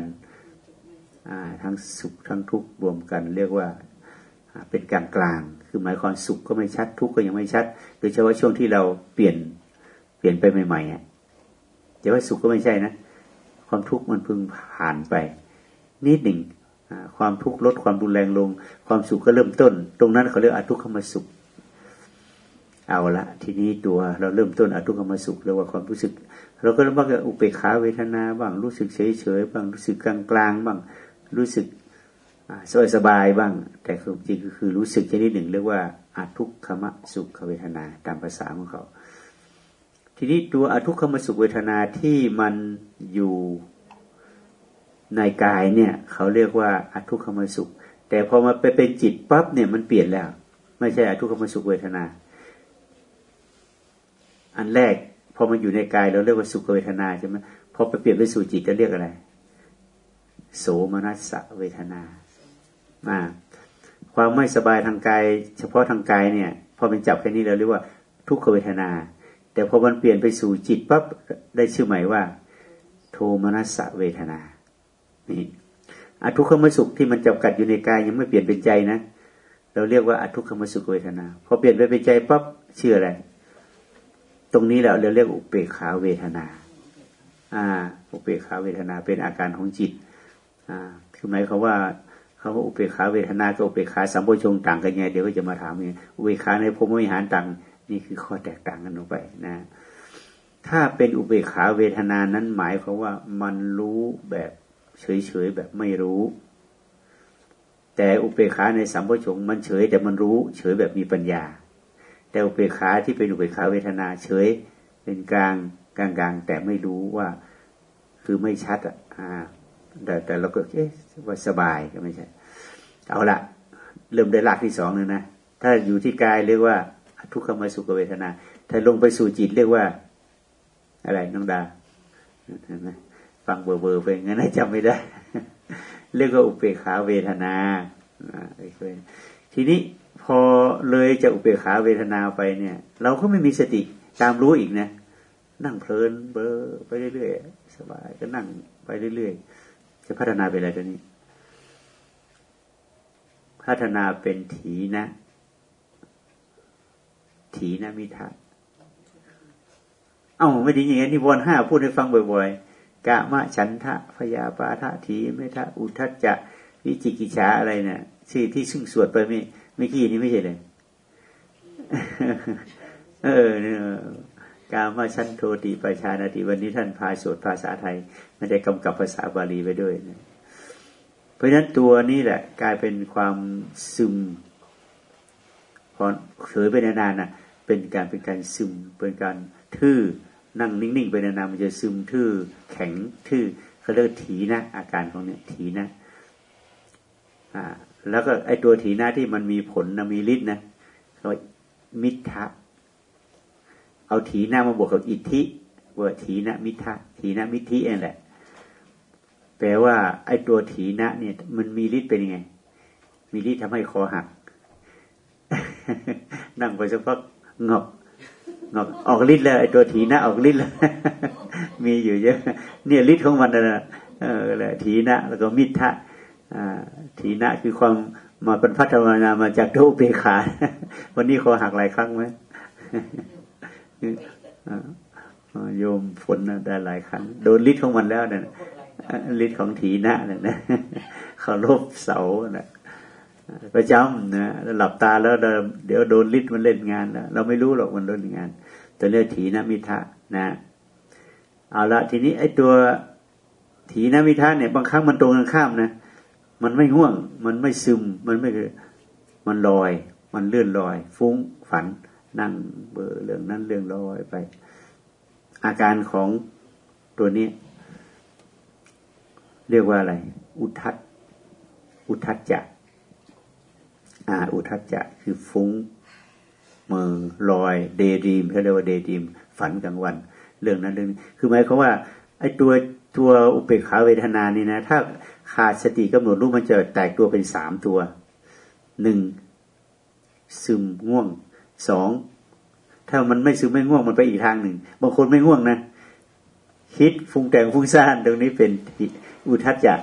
ทั้งสุขทั้งทุกข์รวมกัน เรียกว่าเป็นกลางกลาง คือหมายความสุขก็ไม่ชัด ทุกข์ก็ยังไม่ชัด โดยเฉพาะช่วงที่เราเปลี่ยนเปลี่ยนไปใหม่ๆอะแต่ว่าสุขก็ไม่ใช่นะ ความทุกข์มันพึงผ่านไป นิดหนึ่งความทุกข์ลดความรุนแรงลง ความสุขก็เริ่มต้น ตรงนั้นเขาเรียกอทุกขมสุข เอาละทีนี้ตัวเราเริ่มต้นอทุกขมสุขเรียกว่าความรู้สึก เราก็เริ่มว่าอุเบกขาเวทนาบ้างรู้สึกเฉยเฉยบ้างรู้สึกกลางกลางบ้าง รู้สึกสบายสบายบ้าง แต่จริงก็คือรู้สึกชนิดหนึ่งเรียกว่าอาทุกขมสุขเวทนาตามภาษาของเขา ทีนี้ตัวอทุกขมสุขเวทนาที่มันอยู่ในกายเนี่ย เขาเรียกว่าอทุกขมสุข แต่พอมาไปเป็นจิตปั๊บเนี่ยมันเปลี่ยนแล้ว ไม่ใช่อทุกขมสุขเวทนา อันแรกพอมันอยู่ในกายเราเรียกว่าสุขเวทนาใช่ไหมพอไปเปลี่ยนไปสู่จิตจะเรียกอะไร โสมนัสเวทนาาความไม่สบายทางกาย เฉพาะทางกายเนี่ยพอเป็นจับแค่นี้เราเรียกว่าทุกขเวทนา แต่พอมันเปลี่ยนไปสู่จิตปั๊บได้ชื่อใหม่ว่า โทมนัสเวทนานี่อทุกขมสุขที่มันจำกัดอยู่ในกายยังไม่เปลี่ยนเป็นใจนะเราเรียกว่าอทุกขมสุขเวทนาพอเปลี่ยนไปเป็นใจปั๊บชื่ออะไรตรงนี้แหละเราเรียกอุเบกขาเวทนา อ่า อุเบกขาเวทนาเป็นอาการของจิต คือหมายความว่าเขาอุเบกขาเวทนากับอุเบกขาสัมโพชงต่างกันไงเดี๋ยวก็จะมาถามไงอุเบกขาในพรมวิหารต่างนี่คือข้อแตกต่างกันออกไปนะ ถ้าเป็นอุเบกขาเวทนานั้นหมายความว่ามันรู้แบบเฉยๆแบบไม่รู้ แต่อุเบกขาในสัมปชงมันเฉย แต่มันรู้ เฉยแบบมีปัญญา แต่อุเบกขาที่เป็นอุเบกขาเวทนาเฉย เป็นกลางกลางกลางแต่ไม่รู้ว่าคือไม่ชัดอ่า แต่แต่เราก็เอ๊ะว่าสบายก็ไม่ใช่ เอาละเริ่มได้หลักที่สองเลยนะ ถ้าอยู่ที่กายเรียกว่า ทุกขมสุขเวทนา ถ้าลงไปสู่จิตเรียกว่า อะไรน้องดาเห็นไหมฟังเบอร์เบอร์ไปงั้นจำไม่ได้ เรียกว่าอุเบกขาเวทนาทีนี้พอเลยจากอุเบกขาเวทนาไปเนี่ย เราก็ไม่มีสติตามรู้อีกนะ นั่งเพลินเบอร์ไปเรื่อยๆสบายก็นั่งไปเรื่อยๆ จะพัฒนาไปอะไรตัวนี้ พัฒนาเป็นถีนะ ถีนะมิทะเอ้าไม่ดีอย่างนี้นิวรณ์ห้าพูดให้ฟังบ่อยๆกะมะฉันทะพยาปาทะถีเมทะอุทัจจะวิจิกิจฉาอะไรเนะี่ยชื่อที่ซึ่งสวดไปไม่ไม่กี่นี้ไม่ใช่เลย เออ กามาชั้นโทติประชานาติวันนี้ท่านพาสวดภาษาไทย ไม่ได้กำกับภาษาบาลีไปด้วยนะเพราะฉะนั้นตัวนี้แหละ กลายเป็นความซึมพอเผยไปนานๆน่ะ เป็นการเป็นการซึม เป็นการทื่อนั่งนิ่งๆไปนานๆมันจะซึมทื่อแข็งทื่อเขาเรียกถีนะอาการของเนี่ยถีนะอ่าแล้วก็ไอ้ตัวถีนะที่มันมีผลนะมีฤทธิ์นะเขามิทะ เอาถีนะมาบวกกับอิทธิว่าถีนะมิทะถีนะมิทิเองแหละ แปลว่า ไอ้ตัวถีนะเนี่ย มันมีฤทธิ์เป็นยังไง มีฤทธิ์ทำให้คอหัก นั่งไปสักพักงอกงอกออกฤทธิ์แล้วไอ้ตัวถีนะออกฤทธิ์แล้วมีอยู่เยอะเนี่ยฤทธิ์ของมันนะเออแหละถีนะ แล้วก็มิทะทีนะคือความมาเป็นพัฒนามาจากโตเปขา วันนี้คอหักหลายครั้งไหม โยมฝนได้หลายครั้งโดนฤทธิ์ของมันแล้วเนี่ยฤทธิ์ของถีนะเนี่ยนะเขาลบเสาเนี่ยประจำนะหลับตาแล้วเดี๋ยวโดนฤทธิ์มันเล่นงานแล้วเราไม่รู้หรอกมันเล่นงานแต่เรียกถีนมิทะนะเอาละทีนี้ไอ้ตัวถีนมิทะเนี่ยบางครั้งมันตรงกันข้ามนะมันไม่ง่วง มันไม่ซึม มันไม่มันลอย มันเลื่อนลอย ฟุ้งฝัน นั่งเบอร์เรื่องนั้นเรื่องลอยไป อาการของตัวนี้ เรียกว่าอะไร อุทัศอุทัศจะอ่า อุทัศจะคือฟุ้งเมืองลอยเดดีมเขาเรียกว่าเดดีมฝันกลางวัน เรื่องนั้นเรื่องนี้คือหมายความว่า ไอ้ตัวตัวอุเบกขาเวทนานี่นะ ถ้าขาดสติกำหนดรู้มันจะแตกตัวเป็นสามตัวหนึ่งซึมง่วง สองถ้ามันไม่ซึมไม่ง่วงมันไปอีกทางหนึ่ง บางคนไม่ง่วงนะคิดฟุ้งแต่งฟุ้งซ่านตรงนี้เป็นอุทัศจัก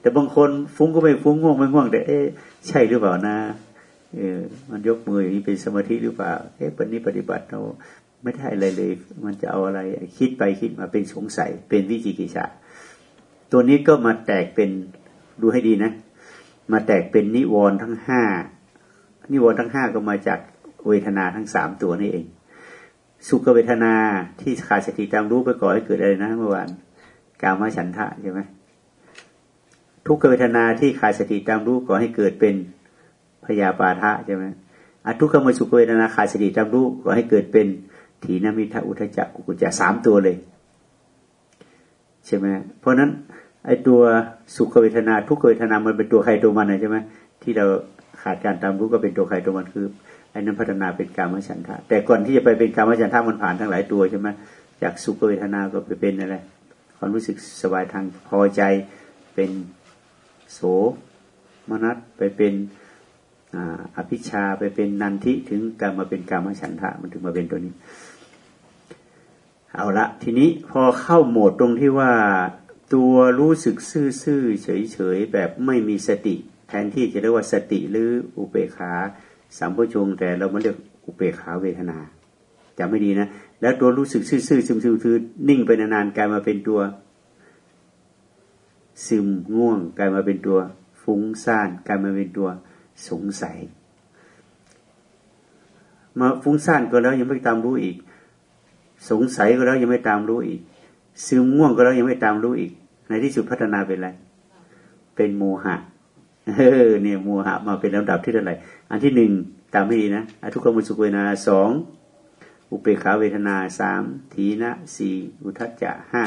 แต่บางคนฟุ้งก็ไม่ฟุ้งง่วงไม่ง่วง แต่เอ๊ะใช่หรือเปล่านะเออมันยกมืออย่างนี้เป็นสมาธิหรือเปล่าเอ๊ะปฏิปฏิบัติเราไม่ได้อะไรเลย มันจะเอาอะไร คิดไปคิดมาเป็นสงสัย เป็นวิจิกิจฉาตัวนี้ก็มาแตกเป็นดูให้ดีนะ มาแตกเป็นนิวรณ์ทั้งห้านิวรณ์ทั้งห้าก็มาจาก เวทนาทั้งสามตัวนี่เอง สุขเวทนาที่ขาดสติจำรู้ไปก่อให้เกิดอะไรนะเมื่อวานกามาฉันทะใช่ไหมทุกเวทนาที่ขาดสติจำรู้ก่อให้เกิดเป็นพยาปาทะใช่ไหมอทุกขมสุขเวทนาขาดสติจำรู้ก่อให้เกิดเป็นถีนมิทะอุทจักกุกุจจะสามตัวเลยใช่ไหมเพราะนั้นไอ้ตัวสุขเวทนาทุกเวทนามันเป็นตัวใครตัวมันใช่ไหมที่เราขาดการตามรู้ก็เป็นตัวใครตัวมันคือ อ้นั้นพัฒนาเป็นกามฉันทะแต่ก่อนที่จะไปเป็นกามฉันทะมันผ่านทั้งหลายตัวใช่ไหมจากสุขเวทนาก็ไปเป็นอะไรความรู้สึกสบายทางพอใจเป็นโสมนัสไปเป็นอภิชาไปเป็นนันทิถึงการมาเป็นกามฉันทะมันถึงมาเป็นตัวนี้ เอาละทีนี้พอเข้าโหมดตรงที่ว่าตัวรู้สึกซื่อๆเฉยๆแบบไม่มีสติ แทนที่จะเรียกว่าสติหรืออุเบกขา สัมโพชงแต่เราไม่เรียกอุเบกขาเวทนาจำไม่ดีนะแล้วตัวรู้สึกซื่อๆซึมๆคือนิ่งไปนานๆกลายมาเป็นตัว ซึมง่วงกลายมาเป็นตัว ฟุ้งซ่านกลายมาเป็นตัวสงสัย มาฟุ้งซ่านก็แล้วยังไม่ตามรู้อีก สงสัยก็แล้วยังไม่ตามรู้อีก ซึมง่วงก็แล้วยังไม่ตามรู้อีก ในที่สุดพัฒนาเป็นอะไร เป็นโมหะ เออเนี่ยโมหะมาเป็นลำดับที่เท่าไหร่อันที่หนึ่งตามไม่ดีนะอทุกขมุสุเวนาสองอุเปขาเวทนาสามทีนะสี่อุทัจจะห้า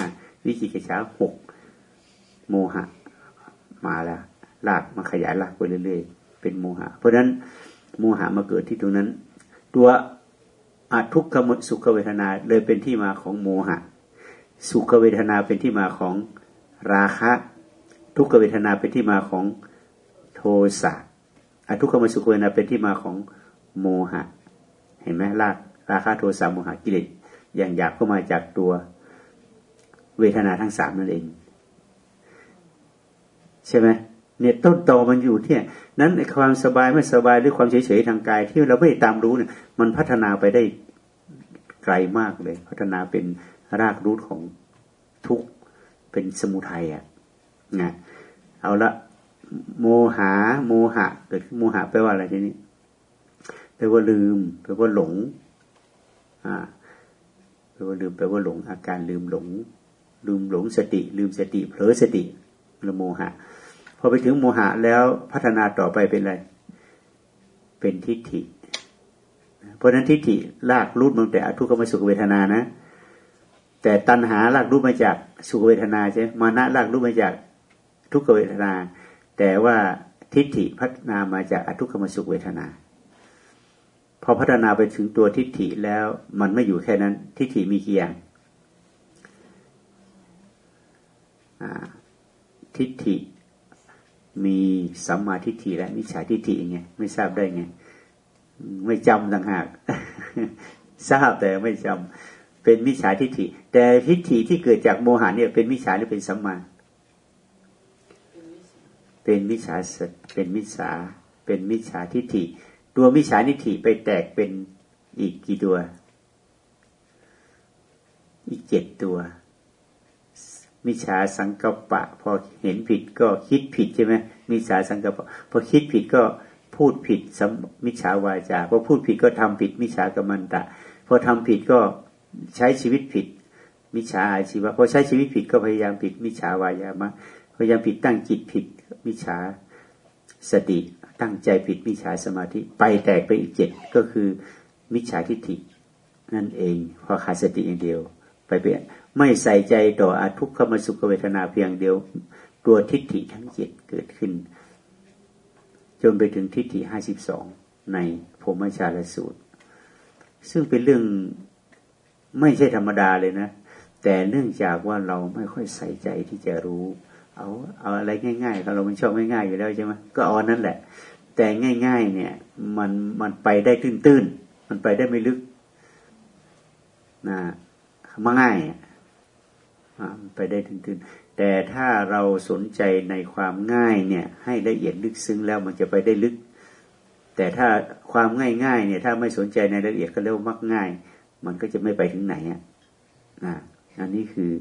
วิจิกิจฉาหกโมหะ มาแล้วลากมาขยายลากไปเรื่อยๆเป็นโมหะ เพราะฉะนั้นโมหะมาเกิดที่ตรงนั้น ตัวอทุกขมสุขเวทนาเลยเป็นที่มาของโมหะ สุขเวทนาเป็นที่มาของราคะ ทุกขเวทนาเป็นที่มาของ โทสะอทุกขมสุขเวนาเป็นที่มาของโมหะ เห็นไหมลากราคะโทสะโมหะกิเลสอย่างหยาบก็มาจากตัวเวทนาทั้งสามนั่นเอง ใช่ไหมเนี่ยต้นตอมันอยู่ที่นั้นความสบายไม่สบายหรือความเฉยๆทางกาย ที่เราไม่ตามรู้เนี่ย มันพัฒนาไปได้ไกลมากเลย พัฒนาเป็นรากรูทของทุกเป็นสมุทัยอะนะเอาละ โมหาโมหะเกิดโมหะแปลว่าอะไรทีนี้แปลว่าลืมแปลว่าหลง อ่าแปลว่าลืมแปลว่าหลง อาการลืมหลง ลืมหลงสติ ลืมสติเผลอสติละโมหะพอไปถึงโมหะแล้วพัฒนาต่อไปเป็นอะไร เป็นทิฏฐิ เพราะนั้นทิฏฐิลากรูดมันแต่ทุกขมสุขเวทนานะ แต่ตัณหาลากรูดมาจากสุขเวทนาใช่มานะลากรูดมาจากทุกขเวทนา แต่ว่าทิฏฐิพัฒนามาจากอทุกขมสุขเวทนา พอพัฒนาไปถึงตัวทิฏฐิแล้วมันไม่อยู่แค่นั้น ทิฏฐิมีกี่อย่างทิฏฐิมีสัมมาทิฏฐิและมิจฉาทิฏฐิไงไม่ทราบได้ไง ไม่จำต่างหาก ทราบแต่ไม่จำเป็นมิจฉาทิฏฐิ แต่ทิฏฐิที่เกิดจากโมหะเนี่ยเป็นมิจฉาหรือเป็นสัมมา เป็นมิจฉาเป็นมิจฉาเป็นมิจฉาทิฏฐิ ตัวมิจฉาทิฏฐิไปแตกเป็นอีกกี่ตัว อีกเจ็ดตัว มิจฉาสังกปะ พอเห็นผิดก็คิดผิดใช่ไหมมิจฉาสังกปะ พอคิดผิดก็พูดผิดสมิจฉาวาจาพอพูดผิดก็ทำผิด มิจฉากรรมันตะพอทำผิดก็ใช้ชีวิตผิด มิจฉาอาชีวะพอใช้ชีวิตผิดก็พยายามผิด มิจฉาวายามะ พยายามผิดตั้งจิตผิดมิจฉาสติตั้งใจผิดมิจฉาสมาธิไปแตกไปอีกเจ็ดก็คือมิจฉาทิฏฐินั่นเองพอขาดสติอย่างเดียว ไปเปลี่ยนไม่ใส่ใจต่ออาทุกขมสุขเวทนาเพียงเดียว ตัวทิฏฐิทั้งเจ็ดเกิดขึ้น จนไปถึงทิฏฐิห้าสิบสองในพรมชาลสูตร ซึ่งเป็นเรื่องไม่ใช่ธรรมดาเลยนะ แต่เนื่องจากว่าเราไม่ค่อยใส่ใจที่จะรู้ เอาเอาอะไรง่ายๆเรามันชอบง่ายๆอยู่แล้วใช่ไหมก็เอานั่นแหละ แต่ง่าย ๆ เนี่ย มันมันไปได้ตื้นๆมันไปได้ไม่ลึกนะมาง่ายไปได้ถึงๆแต่ถ้าเราสนใจในความง่ายเนี่ย ให้ละเอียดลึกซึ้งแล้วมันจะไปได้ลึก แต่ถ้าความง่ายง่ายเนี่ย ถ้าไม่สนใจในรายละเอียดก็เรียกว่ามักง่าย มันก็จะไม่ไปถึงไหนอะนะอันนี้คือ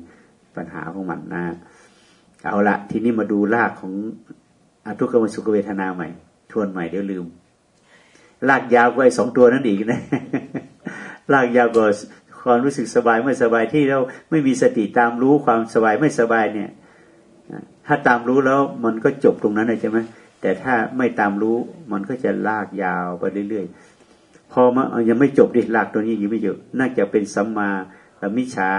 ปัญหาของมันนะ เอาละทีนี้มาดูรากของอทุกขมสุขเวทนาใหม่ ทวนใหม่เดี๋ยวลืมลากยาวกว่าไอ้สองตัวนั้นอีกนะลากยาวกว่าความรู้สึกสบายไม่สบายที่เราไม่มีสติตามรู้ความสบายไม่สบายเนี่ยถ้าตามรู้แล้วมันก็จบตรงนั้นเลยใช่ไหมแต่ถ้าไม่ตามรู้มันก็จะลากยาวไปเรื่อยๆ พอมายังไม่จบดิลากตัวนี้ยังไม่จบน่าจะเป็นสัมมาและมิจฉา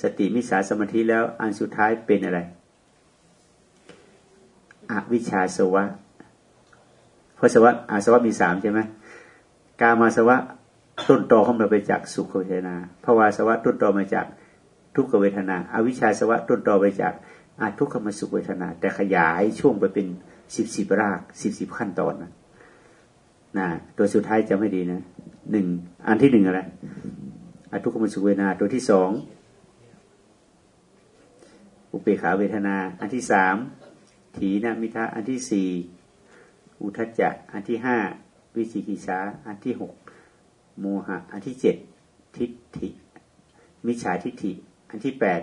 สติมิจฉาสมาธิแล้วอันสุดท้ายเป็นอะไร อวิชชาสวะเพราะสวะอาสวะมีสามใช่ไหมกามาสวะต้นตอของมันไปจากสุขเวทนาภาวาสวะต้นตอมาจากทุกขเวทนาอาวิชชาสวะต้นตอไปจากอาทุกขมสุขเวทนา แต่ขยายช่วงไปเป็นสิบสิบรากสิบสิบขั้นตอนนะนะตัวสุดท้ายจะไม่ดีนะหนึ่งอันที่หนึ่งอะไรอาทุกขมสุขเวทนาตัวที่สองอุเบขาเวทนา อันที่สาม ถีนมิทะอันที่สี่อุทจจะอันที่ห้าวิจิกิจาอันที่หกโมหะ อันที่เจ็ดทิฏฐิ มิจฉาทิฏฐิ อันที่แปด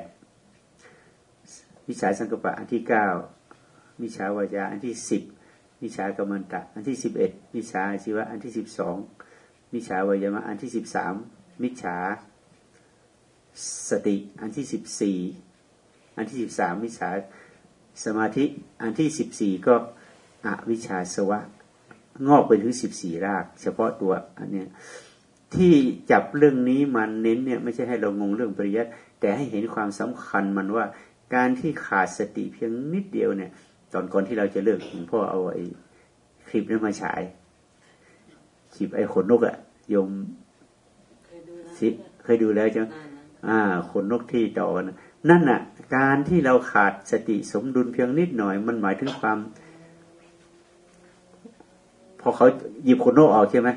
มิจฉาสังกปะ อันที่เก้ามิจฉาวายาอันที่สิบมิจฉากรรมันตะ อันที่สิบเอ็ดมิจฉาชีวะ อันที่สิบสองมิจฉาวายมะ อันที่สิบสามมิจฉาสติ อันที่สิบสี่อันที่สิบสามมิจฉา สมาธิอันที่สิบสี่ก็อวิชาสวะ งอกไปถึงสิบสี่ราก เฉพาะตัวอันเนี้ยที่จับเรื่องนี้มันเน้นเนี่ยไม่ใช่ให้เรางงเรื่องปริยัติแต่ให้เห็นความสำคัญมันว่าการที่ขาดสติเพียงนิดเดียวเนี่ย ตอนก่อนที่เราจะเลิกหลวงพ่อเอาไอ้คลิปนั้นมาฉายคลิปไอ้ขนนกอะโยมสิเคยดูแล้วใช่ไหมอ่าขนนกที่ต่อกัน นั่นน่ะ การที่เราขาดสติสมดุลเพียงนิดหน่อย มันหมายถึงความ พอเขาหยิบขนนกออกใช่ไหม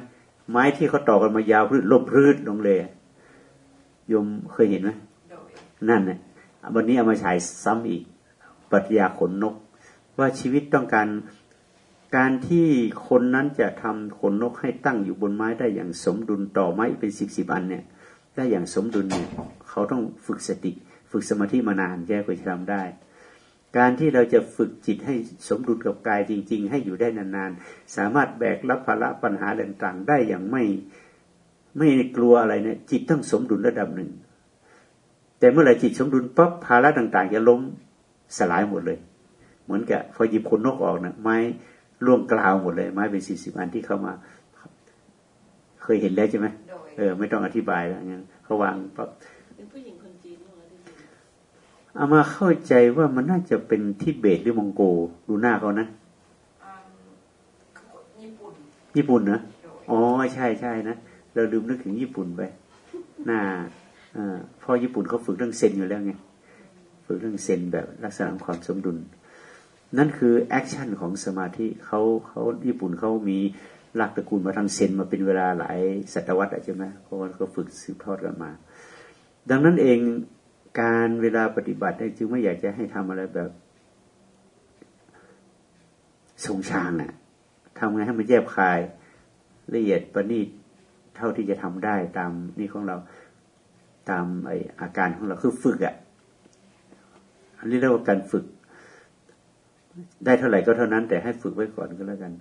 ไม้ที่เขาต่อกันมายาวพื้นลบพื้นลงเลยยมเคยเห็นไหมนั่นน่ะวันนี้เอามาฉายซ้ำอีกปรัชญาขนนก ว่าชีวิตต้องการการที่คนนั้นจะทำขนนกให้ตั้งอยู่บนไม้ได้อย่างสมดุลต่อไม้เป็นสิบสิบอันเนี่ย ได้อย่างสมดุลเนี่ย เขาต้องฝึกสติ ฝึกสมาธิมานานแก้กว่าจะทำได้ การที่เราจะฝึกจิตให้สมดุลกับกายจริง ๆ ให้อยู่ได้นานๆ สามารถแบกรับภาระปัญหาต่างๆ ได้อย่างไม่ไม่กลัวอะไรเนี่ยจิตต้องสมดุลระดับหนึ่ง แต่เมื่อไหร่จิตสมดุลปั๊บภาระต่าง ๆ จะล้มสลายหมดเลย เหมือนกับพอหยิบขนนกออกนะไม้ล่วงกล่าวหมดเลย ไม้เป็นสี่สิบอันที่เข้ามา เคยเห็นแล้วใช่ไหมเออ ไม่ต้องอธิบายแล้วงั้นเขาวางปั๊บเป็นผู้หญิง เอามาเข้าใจว่ามันน่าจะเป็นทิเบตหรือมองโกดูหน้าเขานะญี่ปุ่นญี่ปุ่นนะอ๋อใช่ใช่นะเราลืมนึกถึงญี่ปุ่นไปหน้าอพอญี่ปุ่นเขาฝึกเรื่องเซนอยู่แล้วไงฝึกเรื่องเซนแบบลักษณะความสมดุล นั่นคือ action ของสมาธิเขาเขาญี่ปุ่นเขามีหลักตระกูลมาทางเซนมาเป็นเวลาหลายศตวรรษใช่ไหมเพราะว่าเขาฝึกสืบทอดกันมา ดังนั้นเอง การเวลาปฏิบัติจึงไม่อยากจะให้ทำอะไรแบบสงชางอะ่ะทำไงให้มันแยบคาย ละเอียดประณีตเท่าที่จะทำได้ตามนี่ของเราตามไออาการของเราคือฝึกอะ่ะอันนี้เรียกว่าการฝึก ได้เท่าไหร่ก็เท่านั้น แต่ให้ฝึกไว้ก่อนก็แล้วกัน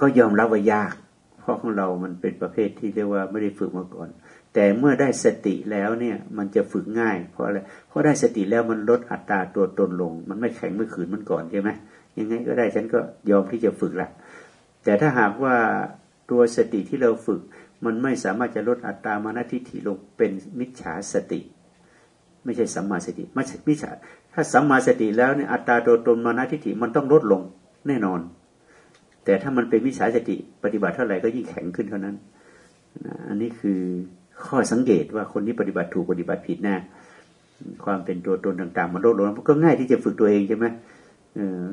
ก็ยอมรับว่ายาก เพราะของเรามันเป็นประเภทที่เรียกว่าไม่ได้ฝึกมาก่อน แต่เมื่อได้สติแล้วเนี่ย มันจะฝึกง่าย เพราะอะไรเพราะได้สติแล้วมันลดอัตราตัวตนลง มันไม่แข็งไม่ขืนมันก่อนใช่ไหมยังไงก็ได้ฉันก็ยอมที่จะฝึกละแต่ถ้าหากว่าตัวสติที่เราฝึก มันไม่สามารถจะลดอัตรามานาทิฏฐิลงเป็นมิจฉาสติ ไม่ใช่สัมมาสติไม่ใช่มิจฉาถ้าสัมมาสติแล้วเนี่ยอัตราตัวตนมานาทิฏฐิมันต้องลดลงแน่นอน แต่ถ้ามันเป็นมิจฉาสติ ปฏิบัติเท่าไหร่ก็ยิ่งแข็งขึ้นเท่านั้นอันนี้คือ ข้อสังเกตว่าคนที่ปฏิบัติถูกปฏิบัติผิดน่ความเป็นตัวตนต่างๆ มันลดลงมันก็ง่ายที่จะฝึกตัวเองใช่ไหม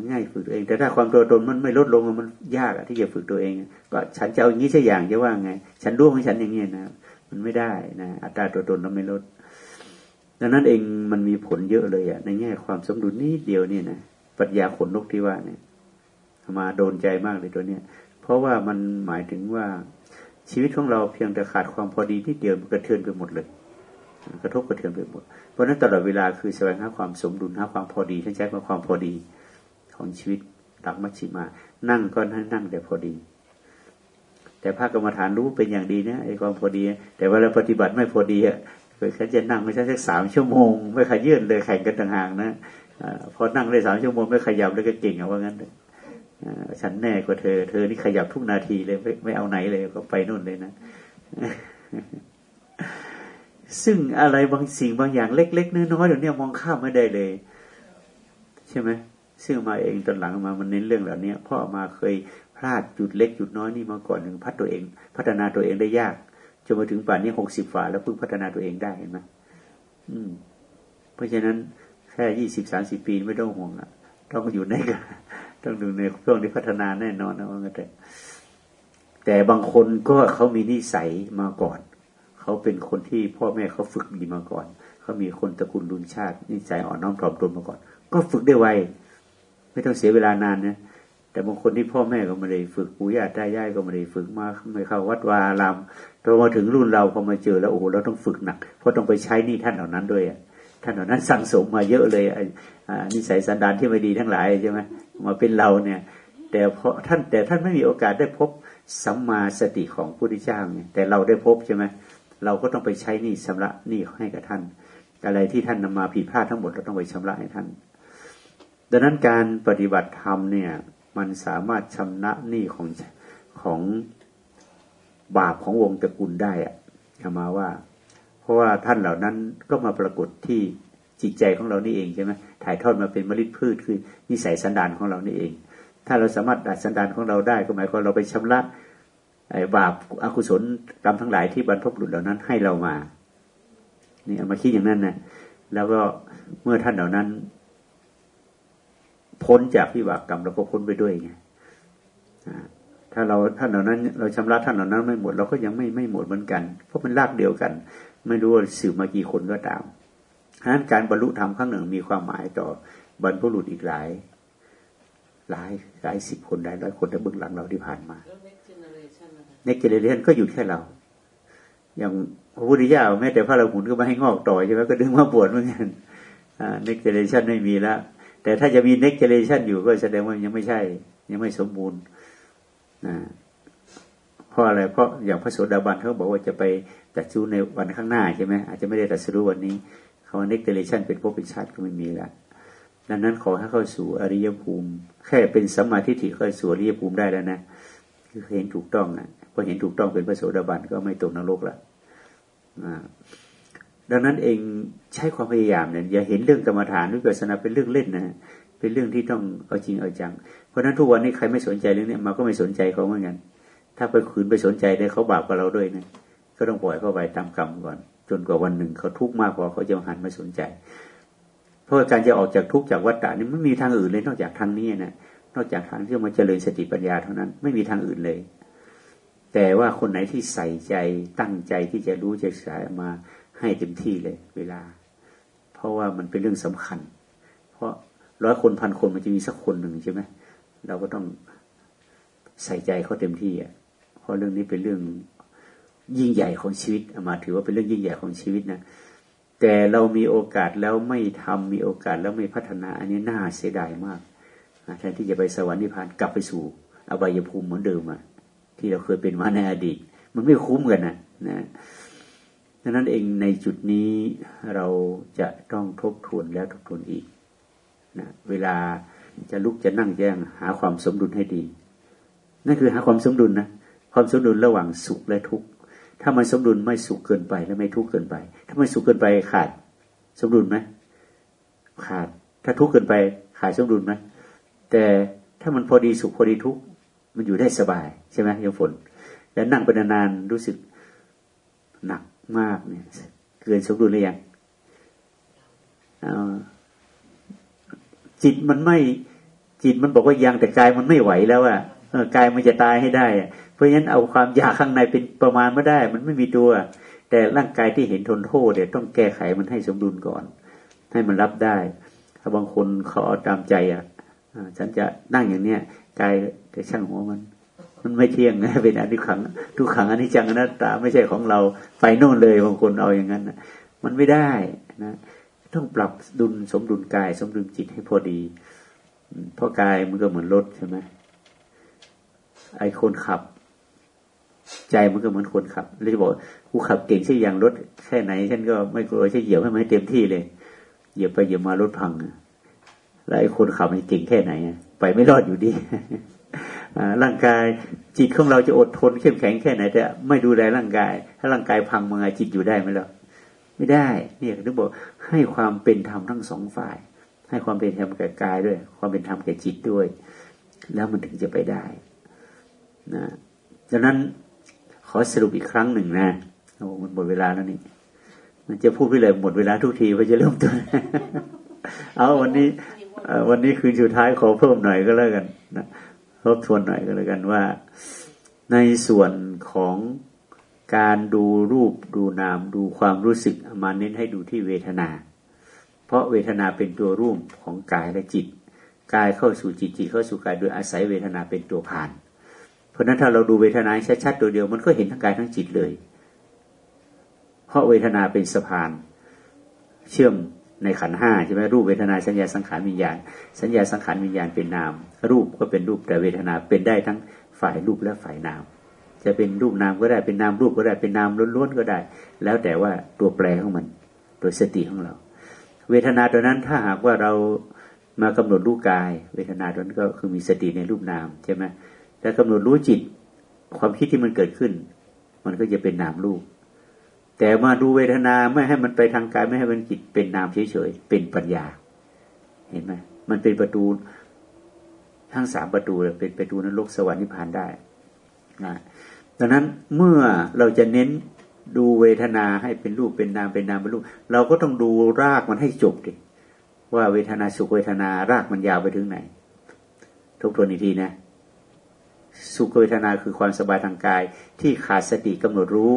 ง่ายฝึกตัวเอง แต่ถ้าความตัวตนมันไม่ลดลงมันยากที่จะฝึกตัวเอง ก็ฉันจะเอาอย่างนี้ใช่อย่างจะว่าไง ฉันรู้ของฉันอย่างนี้นะมันไม่ได้นะอัตราตัวตนเราไม่ลดดังนั้นเองมันมีผลเยอะเลยอะในแง่ความสมดุลนี้เดียวนี่นะปรัชญาขนนกที่ว่าเนี่ยมาโดนใจมากเลยตัวเนี้ยเพราะว่ามันหมายถึงว่า ชีวิตของเราเพียงแต่ขาดความพอดีที่เดียวมันกระเทือนไปหมดเลย กระทบกระเทือนไปหมด เพราะนั้นตลอดเวลาคือแสวงหาความสมดุลหาความพอดีท่านใช้คำความพอดีของชีวิตหลักมัชชิมา นั่งก็นั่งแต่พอดี แต่ภาคกรรมฐานรู้เป็นอย่างดีนะไอ้ความพอดี แต่เวลาปฏิบัติไม่พอดีอะเคยเขาจะนั่งไม่ใช่สักสามชั่วโมง ไม่ขยื่นเลยแข่งกันต่างหากนะพอนั่งได้สามชั่วโมงไม่ขยับเลยก็เก่งเอาว่างั้นเลย ฉันแน่กว่าเธอ เธอนี่ขยับทุกนาทีเลยไม่ไม่เอาไหนเลยก็ไปนู่นเลยนะ ซึ่งอะไรบางสิ่งบางอย่างเล็ก ๆน้อยๆเดี๋ยวนี้มองข้ามไม่ได้เลย ใช่ไหมซึ่งมาเองตอนหลังมามันเน้นเรื่องเหล่านี้พ่อมาเคยพลาดจุดเล็กจุดน้อยนี่มาก่อนหนึ่งพัฒตัวเอง พัฒนาตัวเองได้ยากจนมาถึงป่านนี้หกสิบฝ่าแล้วเพิ่งพัฒนาตัวเองได้เห็นไหมอืม เพราะฉะนั้นแค่ยี่สิบสามสิบปีไม่ต้องห่วงอะ ต้องอยู่ในกัน ต้องดูในช่วงที่พัฒนาแน่นอนนะว่าแต่แต่บางคนก็เขามีนิสัยมาก่อน เขาเป็นคนที่พ่อแม่เขาฝึกดีมาก่อน เขามีคนตระกูลรุนชาตินิสัยอ่อนน้อมถ่อมตนมาก่อน ก็ฝึกได้ไวไม่ต้องเสียเวลานานนะแต่บางคนที่พ่อแม่ก็ไม่ได้ฝึกปู่ย่าตายายก็ไม่ได้ฝึกมาไม่เข้าวัดวาลามพอมาถึงรุ่นเราพอมาเจอแล้วโอ้โหเราต้องฝึกหนักเพราะต้องไปใช้นี่ท่านเหล่านั้นด้วย ท่านเหล่านั้นสั่งสมมาเยอะเลยนิสัยสันดานที่ไม่ดีทั้งหลายใช่ไหมมาเป็นเราเนี่ย แต่เพราะท่านแต่ท่านไม่มีโอกาสได้พบสัมมาสติของพระพุทธเจ้าเนี่ยแต่เราได้พบใช่ไหมเราก็ต้องไปใช้นี่ชำระนี่ให้กับท่าน อะไรที่ท่านนำมาผิดพลาดทั้งหมดเราต้องไปชำระให้ท่าน ดังนั้นการปฏิบัติธรรมเนี่ยมันสามารถชำระหนี้ของของบาปของวงตระกูลได้อะมาว่า เพราะว่าท่านเหล่านั้นก็มาปรากฏที่จิตใจของเรานี่เองใช่ไหมถ่ายทอดมาเป็นมลิพืชคือนิสัยสันดานของเรานี่เอง ถ้าเราสามารถดัดสันดานของเราได้ก็หมายความเราไปชำระบาปอกุศลกรรมทั้งหลายที่บรรพบุรุษเหล่านั้นให้เรามานี่เอามาคิดอย่างนั้นนะแล้วก็เมื่อท่านเหล่านั้น พ้นจากวิบากกรรมเราก็พ้นไปด้วยไงถ้าเราท่านเหล่านั้น เราชำระท่านเหล่านั้นไม่หมดเราก็ยังไม่ไม่หมดเหมือนกัน เพราะมันรากเดียวกัน ไม่รู้ว่าสืบมากี่คนก็ตามฉะนั้นการบรรลุธรรมครั้งหนึ่งมีความหมายต่อบรรพบุรุษอีกหลาย หลายหลายสิบคนหลายร้อยคนในเบื้องหลังเราที่ผ่านมาในเจเนเรชันก็อยู่แค่เรา อย่างพระพุทธเจ้าแม้แต่พระราหุลก็มาให้งอกต่อใช่ไหมก็ดึงมาบวชเหมือนกันnext generation ไม่มีแล้วแต่ถ้าจะมี next generation อยู่ก็แสดงว่ายังไม่ใช่ ยังไม่สมบูรณ์ เพราะอะไรเพราะอย่างพระโสดาบันเขาบอกว่าจะไปตรัสรู้ในวันข้างหน้าใช่ไหมอาจจะไม่ได้ตรัสรู้วันนี้เขา next generation เป็นภพเป็นชาติก็ไม่มีแล้วดังนั้นขอให้เข้าสู่อริยภูมิ แค่เป็นสัมมาทิฏฐิเข้าสู่อริยภูมิได้แล้วนะคือเห็นถูกต้องอะพอเห็นถูกต้องเป็นพระโสดาบันก็ไม่ตกนรกละดังนั้นเองใช้ความพยายามเนี่ยอย่าเห็นเรื่องกรรมฐานวิปัสสนาเป็นเรื่องเล่นนะเป็นเรื่องที่ต้องเอาจริงเอาจัง เพราะนั้นทุกวันนี้ใครไม่สนใจเรื่องนี้มาก็ไม่สนใจเขาเหมือนกัน ถ้าไปคืนไปสนใจได้เขาบาปกับเราด้วยนะก็ต้องปล่อยเขาไปตามกรรมก่อน จนกว่าวันหนึ่งเขาทุกข์มากพอเขาจะหันมาสนใจ เพราะการจะออกจากทุกข์จากวัฏฏะนี่ไม่มีทางอื่นเลยนอกจากทางนี้นะนอกจากทางที่มาเจริญสติปัญญาเท่านั้น ไม่มีทางอื่นเลย แต่ว่าคนไหนที่ใส่ใจตั้งใจที่จะรู้จะศึกษามาให้เต็มที่เลย เวลา เพราะว่ามันเป็นเรื่องสำคัญ เพราะร้อยคนพันคนมันจะมีสักคนหนึ่งใช่ไหมเราก็ต้องใส่ใจเขาเต็มที่อะ เพราะเรื่องนี้เป็นเรื่องยิ่งใหญ่ของชีวิตมาถือว่าเป็นเรื่องยิ่งใหญ่ของชีวิตนะแต่เรามีโอกาสแล้วไม่ทำมีโอกาสแล้วไม่พัฒนาอันนี้น่าเสียดายมากแทนที่จะไปสวรรค์นิพพานกลับไปสู่อบายภูมิเหมือนเดิมอะที่เราเคยเป็นมาในอดีต มันไม่คุ้มกันนะนะดังนั้นเองในจุดนี้เราจะต้องทบทวนแล้วทบทวนอีกนะเวลาจะลุกจะนั่งแจ้งหาความสมดุลให้ดี นั่นคือหาความสมดุลนะ ความสมดุลระหว่างสุขและทุกข์ถ้ามันสมดุลไม่สุขเกินไปและไม่ทุกข์เกินไป ถ้ามันสุขเกินไปขาด สมดุลไหมขาด ถ้าทุกข์เกินไปขาดสมดุลไหมแต่ถ้ามันพอดีสุขพอดีทุกข์มันอยู่ได้สบายใช่ไหมยมฝน แล้วนั่งไปนานๆรู้สึกหนักมากเนี่ย เกินสมดุลหรือยังจิตมันไม่จิตมันบอกว่ายังแต่กายมันไม่ไหวแล้วอะกายมันจะตายให้ได้ เพราะฉะนั้นเอาความอยากข้างในเป็นประมาณไม่ได้ มันไม่มีตัว แต่ร่างกายที่เห็นทนโทษเดี๋ยต้องแก้ไขมันให้สมดุลก่อน ให้มันรับได้ ถ้าบางคนขอตามใจอะฉันจะนั่งอย่างเนี้ยกายแต่ช่างหัวมัน มันไม่เที่ยงนะเป็นอนิขัง ทุกขังอนิจจังอนัตตาไม่ใช่ของเราไปโน่นเลยบางคนเอาอย่างนั้นมันไม่ได้นะต้องปรับดุลสมดุลกาย สมดุลจิตให้พอดีเพราะกายมันก็เหมือนรถใช่ไหมไอคนขับ ใจมันก็เหมือนคนขับเลยจะบอกกูขับเก่งใช่อย่างรถแค่ไหน ฉันก็ไม่กลัวใช่เหยียบให้มันเต็มที่เลย เหยียบไปเหยียบมารถพังแล้วไอ้คนขับมันเก่งแค่ไหนไปไม่รอดอยู่ดีร่างกายจิตของเราจะอดทนเข้มแข็งแค่ไหนแต่ไม่ดูแลร่างกาย ถ้าร่างกายพังมังไงจิตอยู่ได้ไหมล่ะไม่ได้ เนี่ยถึงบอกให้ความเป็นธรรมทั้งสองฝ่าย ให้ความเป็นธรรมแก่กายด้วย ความเป็นธรรมแก่จิตด้วย แล้วมันถึงจะไปได้นะดังนั้น ขอสรุปอีกครั้งหนึ่งนะโอ้มันหมดเวลาแล้วนี่ มันจะพูดไปเลยหมดเวลาทุกทีว่าจะเริ่มต้นเอาวันนี้วันนี้คืนสุดท้ายขอเพิ่มหน่อยก็แล้วกันนะทบทวนหน่อยก็แล้วกันว่า ในส่วนของการดูรูปดูนามดูความรู้สึกมาเน้นให้ดูที่เวทนา เพราะเวทนาเป็นตัวรูปของกายและจิต กายเข้าสู่จิตจิตเข้าสู่กายโดยอาศัยเวทนาเป็นตัวผ่าน เพราะนั้นถ้าเราดูเวทนาชัดๆตัวเดียวมันก็เห็นทั้งกายทั้งจิตเลย เพราะเวทนาเป็นสะพาน เชื่อมในขันห้าใช่ไหมรูปเวทนาสัญญาสังขารวิญญาณ สัญญาสังขารวิญญาณเป็นนาม รูปก็เป็นรูปแต่เวทนาเป็นได้ทั้งฝ่ายรูปและฝ่ายนาม จะเป็นรูปนามก็ได้เป็นนามรูปก็ได้เป็นนามล้วนๆก็ได้ แล้วแต่ว่าตัวแปรของมัน โดยสติของเรา เวทนาตัวนั้นถ้าหากว่าเรามากำหนดรูปกาย เวทนาตัวนั้นก็คือมีสติในรูปนามใช่ไหม แต่กำหนดรู้จิต ความคิดที่มันเกิดขึ้น มันก็จะเป็นนามรูป แต่มาดูเวทนาไม่ให้มันไปทางกายไม่ให้มันจิตเป็นนามเฉยๆเป็นปัญญา เห็นไหมมันเป็นประตูทั้งสามประตูเลยเป็นประตูนรกสวรรค์นิพพานได้นะดังนั้นเมื่อเราจะเน้นดูเวทนาให้เป็นรูปเป็นนามเป็นนามเป็นรูป เราก็ต้องดูรากมันให้จบดิว่าเวทนาสุขเวทนารากมันยาวไปถึงไหน ทบทวนอีกทีนะ สุขเวทนาคือความสบายทางกาย ที่ขาดสติกำหนดรู้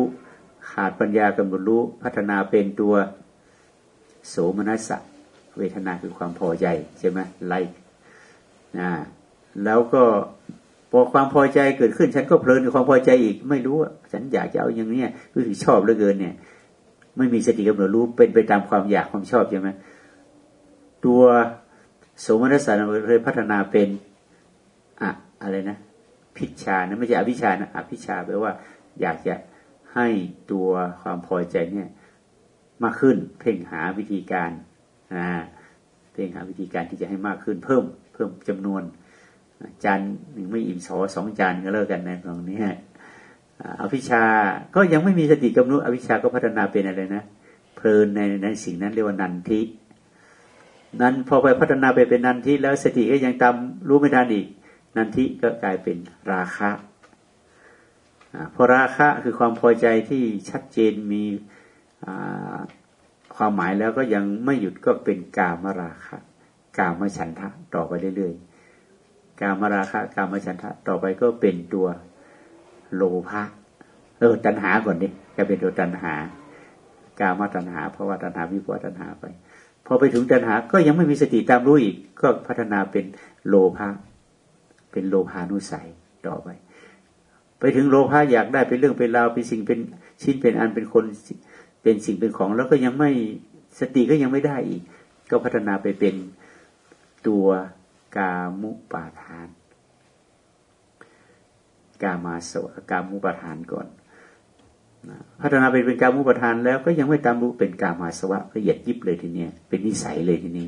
ขาดปัญญากำหนดรู้ พัฒนาเป็นตัวโสมนัสเวทนาคือความพอใจใช่ไหมไลค์นะแล้วก็พอความพอใจเกิดขึ้น ฉันก็เพลินกับความพอใจอีก ไม่รู้ฉันอยากจะเอาอย่างเนี้รู้สึกชอบเหลือเกินเนี่ย ไม่มีสติกำหนดรู้เป็นไปตามความอยากความชอบใช่ไหมตัวโสมนัสสารเลยพัฒนาเป็นอะอะไรนะ พิชานะไม่ใช่อภิชานะอภิชาแปลว่า อยากจะให้ตัวความพอใจเนี่ยมากขึ้น เพ่งหาวิธีการอ่าเพ่งหาวิธีการที่จะให้มากขึ้น เพิ่มเพิ่มจำนวนจานหนึ่งไม่อิ่มสอสองจานก็เลิกกันในตรงนี้อภิชาก็ยังไม่มีสติกำหนดอภิชาก็พัฒนาเป็นอะไรนะเพลินในในสิ่งนั้นเรียกว่านันทินั้นพอไปพัฒนาไปเป็นนันทิแล้วสติก็ยังตามรู้ไม่ทันอีก นันทิก็กลายเป็นราคะเพอราคะคือความพอใจที่ชัดเจนมีความหมายแล้วก็ยังไม่หยุดก็เป็นกามราคะ กามฉันทะต่อไปเรื่อยๆ กามราคะ กามฉันทะต่อไปก็เป็นตัวโลภะเออตัณหาก่อนดิจะเป็นตัวตัณหา กามตัณหาเพราะว่าตัณหาวิปวตัณหาไปพอไปถึงตัณหาก็ยังไม่มีสติตามรู้อีกก็พัฒนาเป็นโลภะ เป็นโลภานุสัยต่อไป ไปถึงโลภะอยากได้เป็นเรื่องเป็นราวเป็นสิ่งเป็นชิ้นเป็นอันเป็นคนเป็นสิ่งเป็นของ แล้วก็ยังไม่สติก็ยังไม่ได้อีก ก็พัฒนาไปเป็นตัวกามุปาทาน กามาสวะกามุปาทานก่อนพัฒนาไปเป็นกามุปทานแล้วก็ยังไม่ตามรู้เป็นกามาสวะละเอียดยิบเลยทีนี้เป็นนิสัยเลยทีนี้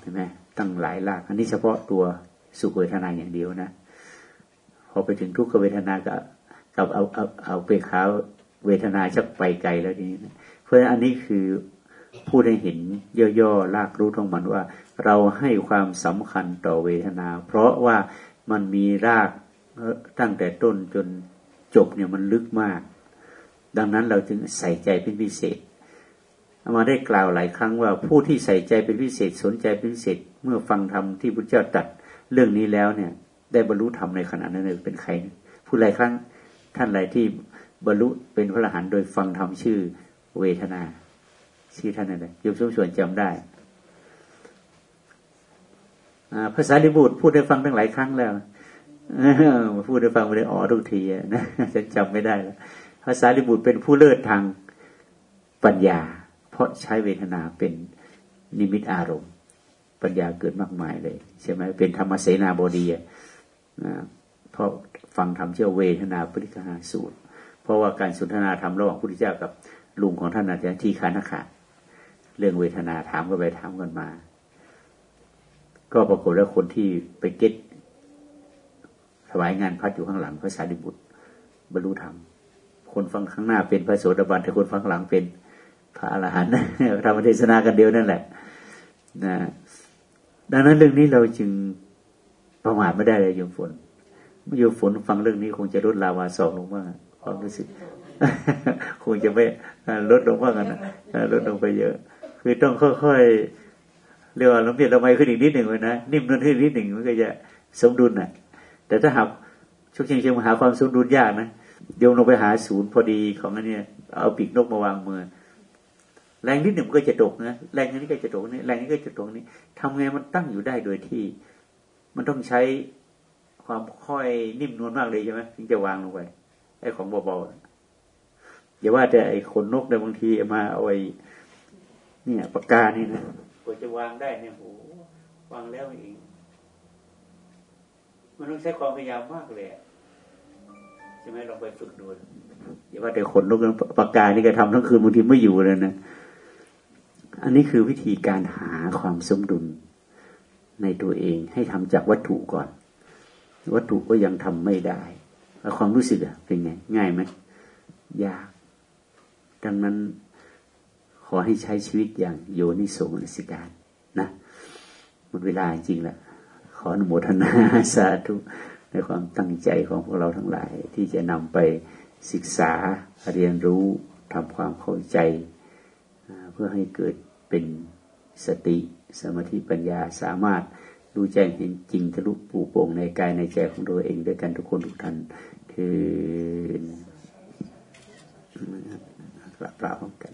เห็นไหมตั้งหลายลาก อันนี้เฉพาะตัว สุขเวทนาอย่างเดียวนะพอไปถึงทุกขเวทนาก็กับเอาเอาเอาไปขาเวทนาชักไปไกลแล้วทีนี้เพราะฉะนั้นอันนี้คือพูดให้เห็นย่อๆลากรู้ทั้งมันว่า เราให้ความสำคัญต่อเวทนา เพราะว่ามันมีรากตั้งแต่ต้นจนจบเนี่ยมันลึกมาก ดังนั้นเราจึงใส่ใจเป็นพิเศษมาได้กล่าวหลายครั้งว่าผู้ที่ใส่ใจเป็นพิเศษสนใจเป็นพิเศษเมื่อฟังธรรมที่พระเจ้าตรัส เรื่องนี้แล้วเนี่ย ได้บรรลุธรรมในขณะนั้นเลยเป็นใคร ผู้หลายครั้งท่านหลายที่บรรลุเป็นพระอรหันต์โดยฟังธรรมชื่อเวทนา ชื่อท่านอะไรยมสมส่วนจำได้ภาษาลิบุตรพูดได้ฟังตั้งหลายครั้งแล้วพูดได้ฟังไม่ได้อ๋อทุกทีนะฉันจำไม่ได้แล้วภาษาลิบุตรเป็นผู้เลิศทางปัญญา เพราะใช้เวทนาเป็นนิมิตอารมณ์ ปัญญาเกิดมากมายเลย ใช่ไหมเป็นธรรมเสนาบดีนะเพราะฟังธรรมเชื่อเวทนาปริคหาสูตร เพราะว่าการสนทนาธรรมระหว่างพุทธเจ้ากับลุงของท่านอาจารย์ที่คานาคะเรื่องเวทนาถามกันไปถามกันมา ก็ปรากฏว่าคนที่ไปเก็ตถวายงานพัดอยู่ข้างหลังพระสารีบุตรบรรลุธรรม คนฟังข้างหน้าเป็นพระโสดาบันแต่คนฟังหลังเป็นพระอรหันต์ทำเทศนากันเดียวนั่นแหละนะ ดังนั้นเรื่องนี้เราจึงประมาทไม่ได้เลยโยมฝนโยมฝนฟังเรื่องนี้คงจะลดลาวาสองลงมากความรู้สึกคงจะไม่ลดลงมากนะลดลงไปเยอะ คือต้องค่อยๆเรียกว่าลำเลียดลำไมขึ้นอีกนิดหนึ่งเลยนะนิ่มนวลขึ้นนิดหนึ่งมันก็จะสมดุลน่ะ แต่ถ้าหากชุกเชิงเชิงหาความสมดุลยากนะโยมลงไปหาศูนย์พอดีของอันนี้เอาปีกนกมาวางมือ แรงนิดหนึ่งก็จะตกนะแรงนี้ก็จะตกนี่แรงนี้ก็จะตกนี่ทำไงมันตั้งอยู่ได้โดยที่ มันต้องใช้ความค่อยนิ่มนวลมากเลยใช่ไหมถึงจะวางลงไปไอ้ของเบาๆอย่าว่าแต่ไอ้ขนนกในบางทีมาเอาไว้เนี่ยปากกานี่นะกว่าจะวางได้เนี่ยโหวางแล้วเองมันต้องใช้ความพยายามมากเลยใช่ไหมลองไปฝึกดูอย่าว่าแต่ขนนกปากกานี่ก็ทำทั้งคืนบางทีไม่อยู่เลยนะ อันนี้คือวิธีการหาความสมดุลในตัวเองให้ทำจากวัตถุก่อน วัตถุก็ยังทำไม่ได้ แล้วความรู้สึกอะเป็นไง ง่ายไหมยาก ดังนั้นขอให้ใช้ชีวิตอย่างโยนิโสมนสิการนะหมดเวลาจริงละขออนุโมทนาสาธุในความตั้งใจของพวกเราทั้งหลาย ที่จะนำไปศึกษาเรียนรู้ทำความเข้าใจ เพื่อให้เกิด เป็นสติสมาธิปัญญาสามารถรู้แจ้งเห็นจริงทะลุปูโป่งในกายในใจของตัวเองด้วยกันทุกคนทุกท่านคือปราบพร้อมกัน